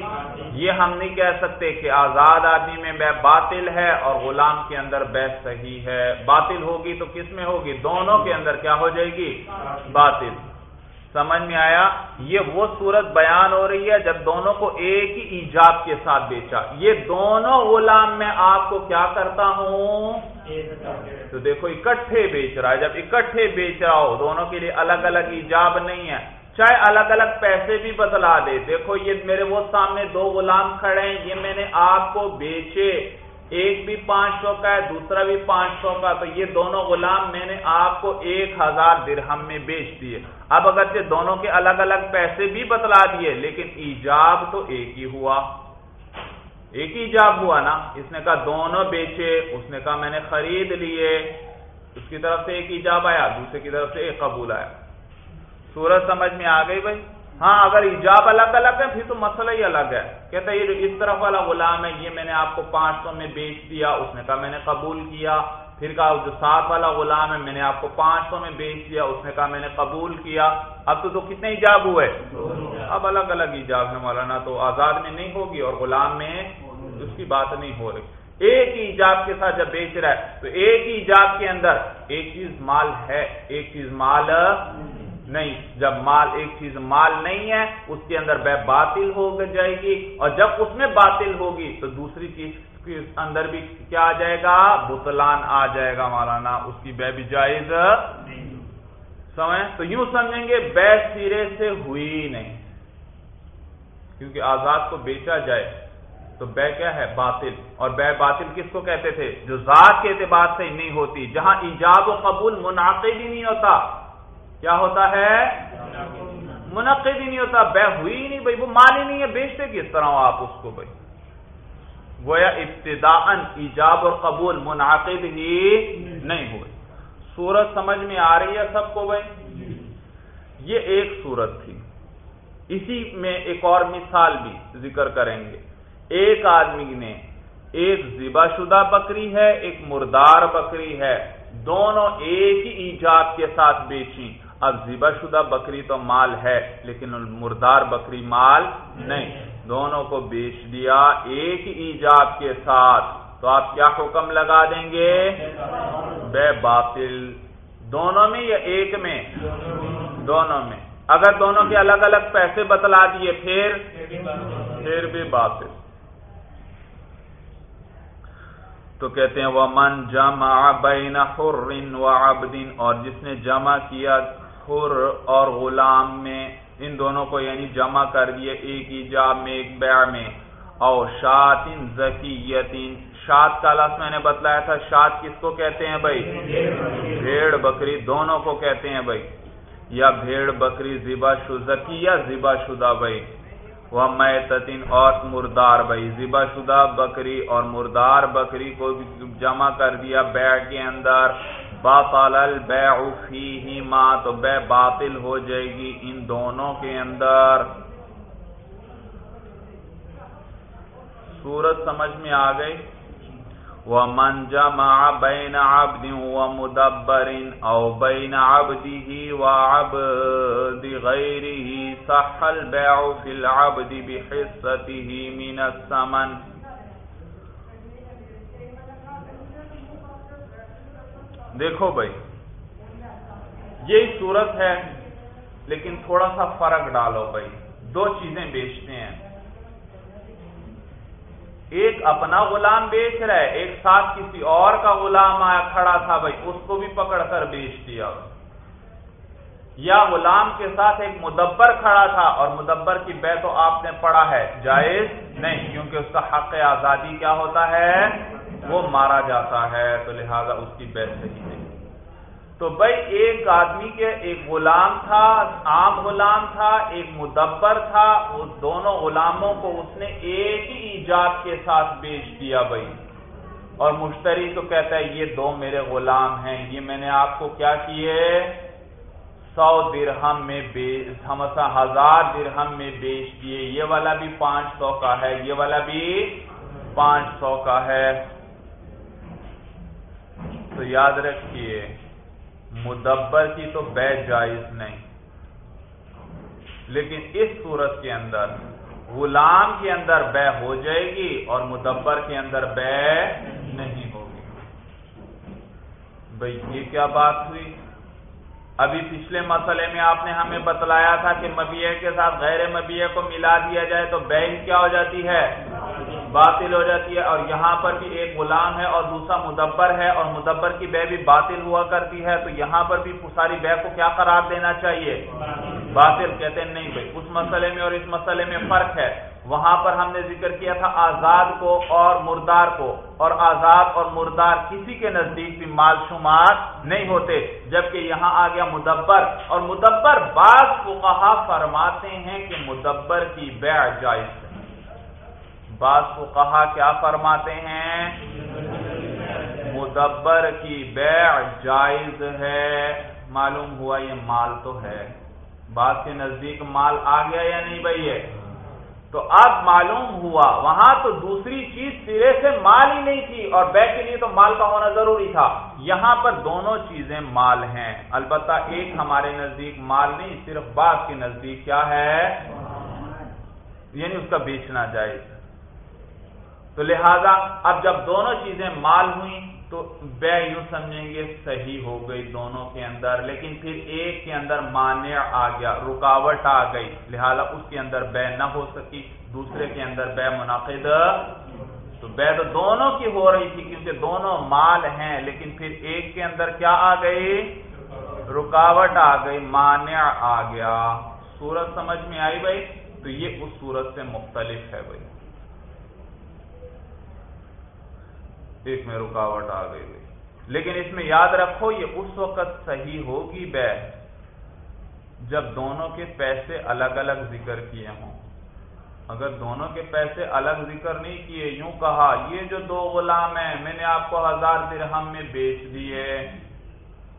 یہ ہم نہیں کہہ سکتے کہ آزاد آدمی میں بے باطل ہے اور غلام کے اندر بے صحیح ہے۔ باطل ہوگی تو کس میں ہوگی؟ دونوں کے اندر کیا ہو جائے گی؟ باطل۔ سمجھ میں آیا؟ یہ وہ صورت بیان ہو رہی ہے جب دونوں کو ایک ہی ایجاب کے ساتھ بیچا۔ یہ دونوں غلام میں آپ کو کیا کرتا ہوں؟ تو دیکھو، اکٹھے بیچ رہا ہے۔ جب اکٹھے بیچ رہا ہو، دونوں کے لیے الگ الگ ایجاب نہیں ہے۔ چاہے الگ الگ پیسے بھی بتلا دے۔ دیکھو، یہ میرے وہ سامنے دو غلام کھڑے ہیں، یہ میں نے آپ کو بیچے۔ ایک بھی پانچ سو کا ہے، دوسرا بھی پانچ سو کا، تو یہ دونوں غلام میں نے آپ کو ایک ہزار درہم میں بیچ دیے۔ اب اگر دونوں کے الگ الگ پیسے بھی بتلا دیے، لیکن ایجاب تو ایک ہی ہوا۔ ایک ہی ایجاب ہوا نا۔ اس نے کہا دونوں بیچے، اس نے کہا میں نے خرید لیے۔ اس کی طرف سے ایک ایجاب آیا، دوسرے کی طرف سے ایک قبول آیا۔ سورج سمجھ میں آ گئی بھائی؟ ہاں اگر ایجاب الگ الگ ہے پھر تو مسئلہ ہی الگ ہے۔ کہتا ہے یہ جو اس طرف والا غلام ہے یہ میں نے آپ کو پانچ سو میں بیچ دیا اس نے کہا میں نے قبول کیا۔ پھر کہا جو سات والا غلام ہے میں نے آپ کو پانچ سو میں بیچ دیا اس نے کہا میں نے قبول کیا۔ اب تو, تو کتنے ایجاب ہوئے؟ اب الگ الگ ایجاب ہے مولانا تو آزاد میں نہیں ہوگی اور غلام میں اس کی بات نہیں ہو رہی۔ ایک ہی ایجاب کے ساتھ جب بیچ رہا ہے تو ایک ہی ایجاب کے اندر ایک چیز مال ہے ایک چیز مال نہیں، جب مال ایک چیز مال نہیں ہے، اس کے اندر بے باطل ہو جائے گی، اور جب اس میں باطل ہوگی، تو دوسری چیز کے اندر بھی کیا آ جائے گا؟ بتلان آ جائے گا مولانا، اس کی بے بھی جائز سمجھ تو یوں سمجھیں گے، بے سرے سے ہوئی نہیں۔ کیونکہ آزاد کو بیچا جائے، تو بے کیا ہے؟ باطل۔ اور بے باطل کس کو کہتے تھے؟ جو ذات کے اعتبار سے نہیں ہوتی، جہاں ایجاب و قبول منعقد ہی نہیں ہوتا کیا ہوتا ہے؟ منعقد ہی نہیں ہوتا، بے ہوئی ہی نہیں بھائی، وہ مال ہی نہیں ہے، بیچتے کس طرح ہو آپ اس کو بھائی؟ گویا ابتدا ایجاب اور قبول منعقد ہی نہیں ہوئے۔ سورت سمجھ میں آ رہی ہے سب کو بھائی؟ یہ ایک سورت تھی۔ اسی میں ایک اور مثال بھی ذکر کریں گے۔ ایک آدمی نے ایک ذبا شدہ بکری ہے، ایک مردار بکری ہے۔ دونوں ایک ہی ایجاب کے ساتھ بیچی اب ذبح شدہ بکری تو مال ہے، لیکن مردار بکری مال نہیں۔ دونوں کو بیچ دیا ایک ایجاب کے ساتھ۔ تو آپ کیا حکم لگا دیں گے؟ بے باطل۔ دونوں میں یا ایک میں؟ دونوں میں۔ اگر دونوں کے الگ الگ پیسے بتلا دیے، پھر؟ پھر بھی باطل۔ تو کہتے ہیں وہ من جمع بین حر و عبدین اور جس نے جمع کیا حر اور غلام میں، ان دونوں کو یعنی جمع کر دیا ایک ایجاب میں، ایک بیع میں۔ اور شاطن ذکیتن شاد کا لفظ میں نے بتلایا تھا، شاد کس کو کہتے ہیں بھائی؟ بھیڑ بکری دونوں کو کہتے ہیں بھائی۔ یا بھیڑ بکری زبا شدہ یا زبا شدہ بھائی۔ وہ میتن اور مردار بھائی۔ ذبح شدہ بکری اور مردار بکری کو جمع کر دیا بیع کے اندر۔ باطل البیع فیہما تو بے باطل ہو جائے گی ان دونوں کے اندر۔ صورت سمجھ میں آ گئی۔ ومن جمع بين عبد ومدبر او بين عبده وعبد غيره، صح البيع في العبد بحصته من الثمن۔ دیکھو بھائی، یہی صورت ہے، لیکن تھوڑا سا فرق ڈالو بھائی، دو چیزیں بیچتے ہیں۔ ایک اپنا غلام بیچ رہا ہے، ایک ساتھ کسی اور کا غلام آیا، کھڑا تھا بھائی، اس کو بھی پکڑ کر بیچ دیا۔ یا غلام کے ساتھ ایک مدبر کھڑا تھا، اور مدبر کی بے تو آپ نے پڑھا ہے، جائز نہیں، کیونکہ اس کا حق آزادی کیا ہوتا ہے؟ وہ مارا جاتا ہے، تو لہذا اس کی بے صحیح نہیں۔ تو بھائی، ایک آدمی کے ایک غلام تھا، عام غلام تھا، ایک مدبر تھا، اس دونوں غلاموں کو اس نے ایک ہی ایجاد کے ساتھ بیچ دیا بھائی۔ اور مشتری تو کہتا ہے، یہ دو میرے غلام ہیں، یہ میں نے آپ کو کیا کیے؟ سو درہم میں ہزار درہم میں بیچ دیے۔ یہ والا بھی پانچ سو کا ہے، یہ والا بھی پانچ سو کا ہے۔ تو یاد رکھیے، مدبر کی تو بے جائز نہیں۔ لیکن اس صورت کے اندر، غلام کے اندر بے ہو جائے گی اور مدبر کے اندر بے نہیں ہوگی۔ بھائی، یہ کیا بات ہوئی؟ ابھی پچھلے مسئلے میں آپ نے ہمیں بتلایا تھا کہ مبیے کے ساتھ غیر مبیے کو ملا دیا جائے تو بینک کیا ہو جاتی ہے؟ باطل ہو جاتی ہے اور یہاں پر بھی ایک غلام ہے اور دوسرا مدبر ہے اور مدبر کی بے بھی باطل ہوا کرتی ہے، تو یہاں پر بھی ساری بے کو کیا قرار دینا چاہیے؟ باطل۔ کہتے ہیں نہیں بھائی، اس مسئلے میں اور اس مسئلے میں فرق ہے۔ وہاں پر ہم نے ذکر کیا تھا آزاد کو اور مردار کو، اور آزاد اور مردار کسی کے نزدیک بھی مال شمار نہیں ہوتے، جبکہ یہاں آ گیا مدبر۔ اور مدبر بعض فقہا فرماتے ہیں کہ مدبر کی بیع جائز بعض کو کہا کیا فرماتے ہیں؟ مدبر کی بیع جائز ہے۔ معلوم ہوا یہ مال تو ہے۔ بعض کے نزدیک مال آ گیا یا نہیں بھائی تو اب معلوم ہوا، وہاں تو دوسری چیز سرے سے مال ہی نہیں تھی اور بے کے لیے تو مال کا ہونا ضروری تھا۔ یہاں پر دونوں چیزیں مال ہیں۔ البتہ ایک ہمارے نزدیک مال نہیں، صرف بعض کے نزدیک کیا ہے؟ یعنی اس کا بیچنا جائز۔ تو لہذا اب جب دونوں چیزیں مال ہوئی تو بے یوں سمجھیں گے صحیح ہو گئی دونوں کے اندر، لیکن پھر ایک کے اندر مانع آ گیا، رکاوٹ آ گئی، لہذا اس کے اندر بے نہ ہو سکی، دوسرے کے اندر بے منعقد تو بے تو دونوں کی ہو رہی تھی کیونکہ دونوں مال ہیں، لیکن پھر ایک کے اندر کیا آ گئی؟ رکاوٹ آ گئی، مانع آ گیا۔ سورت سمجھ میں آئی بھائی؟ تو یہ اس سورت سے مختلف ہے بھائی۔ ایک میں رکاوٹ آ گئی لیکن اس میں یاد رکھو، یہ اس وقت صحیح ہوگی بے جب دونوں کے پیسے الگ الگ ذکر کیے ہوں۔ اگر دونوں کے پیسے الگ ذکر نہیں کیے، یوں کہا، یہ جو دو غلام ہیں، میں نے آپ کو ہزار درہم میں بیچ دیے۔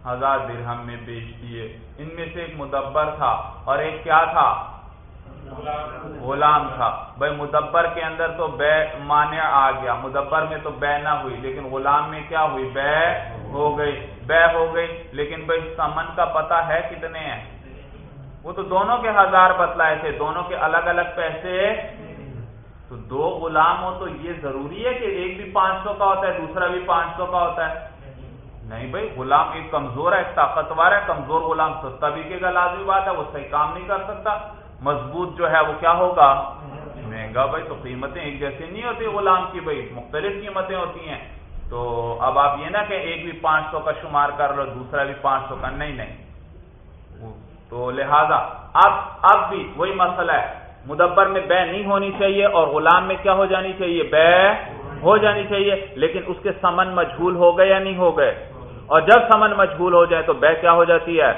ہزار درہم میں بیچ دیے۔ ان میں سے ایک مدبر تھا اور ایک کیا تھا؟ غلام تھا۔ بھائی مدبر کے اندر تو بے مانع آ گیا۔ مدبر میں تو بے نہ ہوئی، لیکن غلام میں کیا ہوئی؟ بے ہو گئی۔ بے ہو گئی، لیکن بھائی سمن کا پتہ ہے کتنے ہیں؟ وہ تو دونوں کے ہزار بتلائے تھے، دونوں کے الگ الگ پیسے۔ تو دو غلام ہو تو یہ ضروری ہے کہ ایک بھی پانچ سو کا ہوتا ہے، دوسرا بھی پانچ سو کا ہوتا ہے؟ نہیں بھائی، غلام ایک کمزور ہے، ایک طاقتور ہے، کمزور غلام سستا بھی کا لازمی بات ہے، وہ صحیح کام نہیں کر سکتا۔ مضبوط جو ہے وہ کیا ہوگا؟ مہنگا بھائی، تو قیمتیں ایک جیسی نہیں ہوتی غلام کی بھائی، مختلف قیمتیں ہوتی ہیں۔ تو اب آپ یہ نہ کہ ایک بھی پانچ سو کا شمار کر لو، دوسرا بھی پانچ سو کا، نہیں نہیں۔ تو لہذا، اب اب بھی وہی مسئلہ ہے۔ مدبر میں بے نہیں ہونی چاہیے اور غلام میں کیا ہو جانی چاہیے؟ بے ہو جانی چاہیے۔ لیکن اس کے سمن مجھول ہو گئے یا نہیں ہو گئے؟ اور جب سمن مجھول ہو جائے تو بے کیا ہو جاتی ہے؟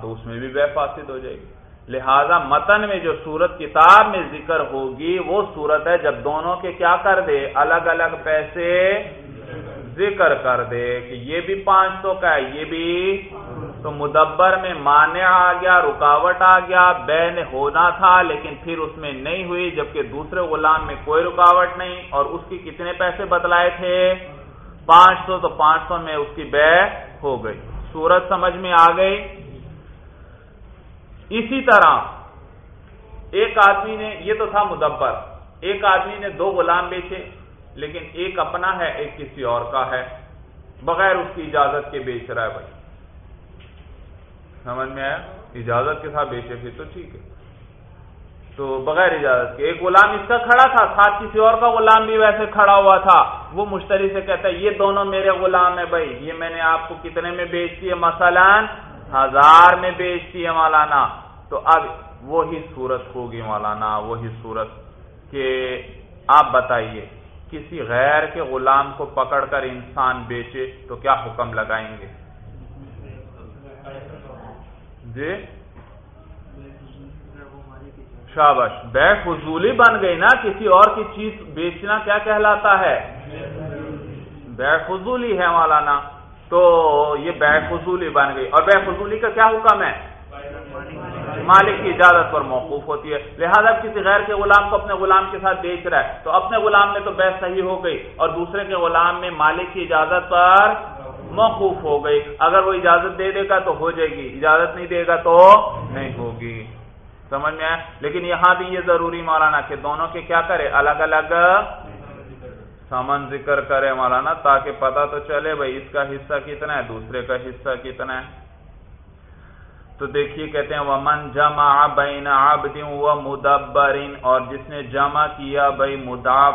تو اس میں بھی بے فاسد ہو جائے گی۔ لہذا متن میں جو صورت کتاب میں ذکر ہوگی، وہ صورت ہے جب دونوں کے کیا کر دے؟ الگ الگ پیسے ذکر کر دے۔ کہ یہ بھی پانچ سو کا ہے، یہ بھی۔ تو مدبر میں مانع آ گیا، رکاوٹ آ گیا، بین ہونا تھا، لیکن پھر اس میں نہیں ہوئی، جبکہ دوسرے غلام میں کوئی رکاوٹ نہیں، اور اس کی کتنے پیسے بدلائے تھے؟ پانچ سو، تو پانچ سو میں اس کی بے ہو گئی۔ سورج سمجھ میں آ گئی؟ اسی طرح ایک آدمی نے، یہ تو تھا مدبر، ایک آدمی نے دو غلام بیچے، لیکن ایک اپنا ہے، ایک کسی اور کا ہے، بغیر اس کی اجازت کے بیچ رہا ہے بھائی۔ سمجھ میں آیا؟ اجازت کے ساتھ بیچے، پھر تو ٹھیک ہے۔ تو بغیر اجازت کے، ایک غلام اس کا کھڑا تھا، ساتھ کسی اور کا غلام بھی ویسے کھڑا ہوا تھا۔ وہ مشتری سے کہتا ہے، یہ دونوں میرے غلام ہے بھائی، یہ میں نے آپ کو کتنے میں بیچتی ہے مثلا ہزار میں بیچتی ہے مولانا، تو اب وہی صورت ہوگی مولانا، وہی صورت کہ آپ بتائیے، کسی غیر کے غلام کو پکڑ کر انسان بیچے تو کیا حکم لگائیں گے؟ جی؟ شابش بے فضولی بن گئی نا، کسی اور کی چیز بیچنا کیا کہلاتا ہے؟ بے فضولی ہے مولانا۔ تو یہ بے فضولی بن گئی۔ اور بے فضولی کا کیا حکم ہے؟ مالک کی اجازت پر موقوف ہوتی ہے۔ لہذا کسی غیر کے غلام کو اپنے غلام کے ساتھ بیچ رہا ہے۔ تو اپنے غلام میں تو بے صحیح ہو گئی اور دوسرے کے غلام میں مالک کی اجازت پر موقوف ہو گئی۔ اگر وہ اجازت دے دے گا تو ہو جائے گی۔ اجازت نہیں دے گا تو نہیں ہوگی۔ سمجھ میں آئے لیکن یہاں بھی یہ ضروری مولانا کہ دونوں کے کیا کرے؟ الگ الگ سمن ذکر کرے مولانا تاکہ پتا تو چلے بھائی اس کا حصہ کتنا ہے، دوسرے کا حصہ کتنا ہے۔ تو دیکھیے کہتے ہیں، ومن جمع بین عبد و مدبرین اور جس نے جمع کیا بھائی مداب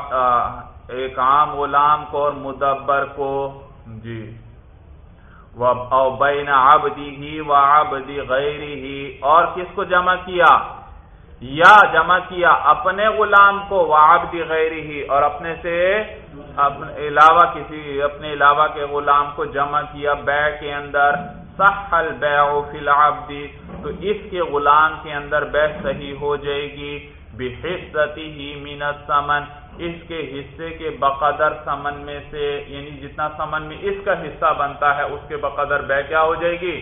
ایک عام غلام کو اور مدبر کو۔ جی۔ او بین آبدی ہی و آبدی غیری ہی اور کس کو جمع کیا؟ یا جمع کیا اپنے غلام کو وہ آبدی غیری ہی اور اپنے سے اپنے علاوہ کسی اپنے علاوہ کے غلام کو جمع کیا بے کے اندر صح البیع فی العبد، تو اس کے غلام کے اندر بے صحیح ہو جائے گی بحصتی ہی من السمن اس کے حصے کے بقدر سمن میں سے یعنی جتنا سمن میں اس کا حصہ بنتا ہے، اس کے بقدر بے کیا ہو جائے گی؟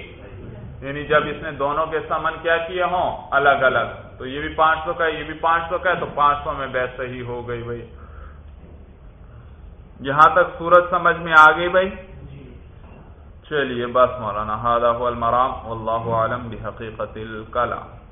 یعنی جب اس نے دونوں کے سمن کیا کیے ہوں؟ الگ الگ۔ تو یہ بھی پانچ سو کا ہے، یہ بھی پانچ سو کا ہے، تو پانچ سو میں بیس صحیح ہو گئی بھائی۔ یہاں تک سورج سمجھ میں آ گئی بھائی؟ چلیے، بس مولانا المرام اللہ عالم بحقیقت الکلام۔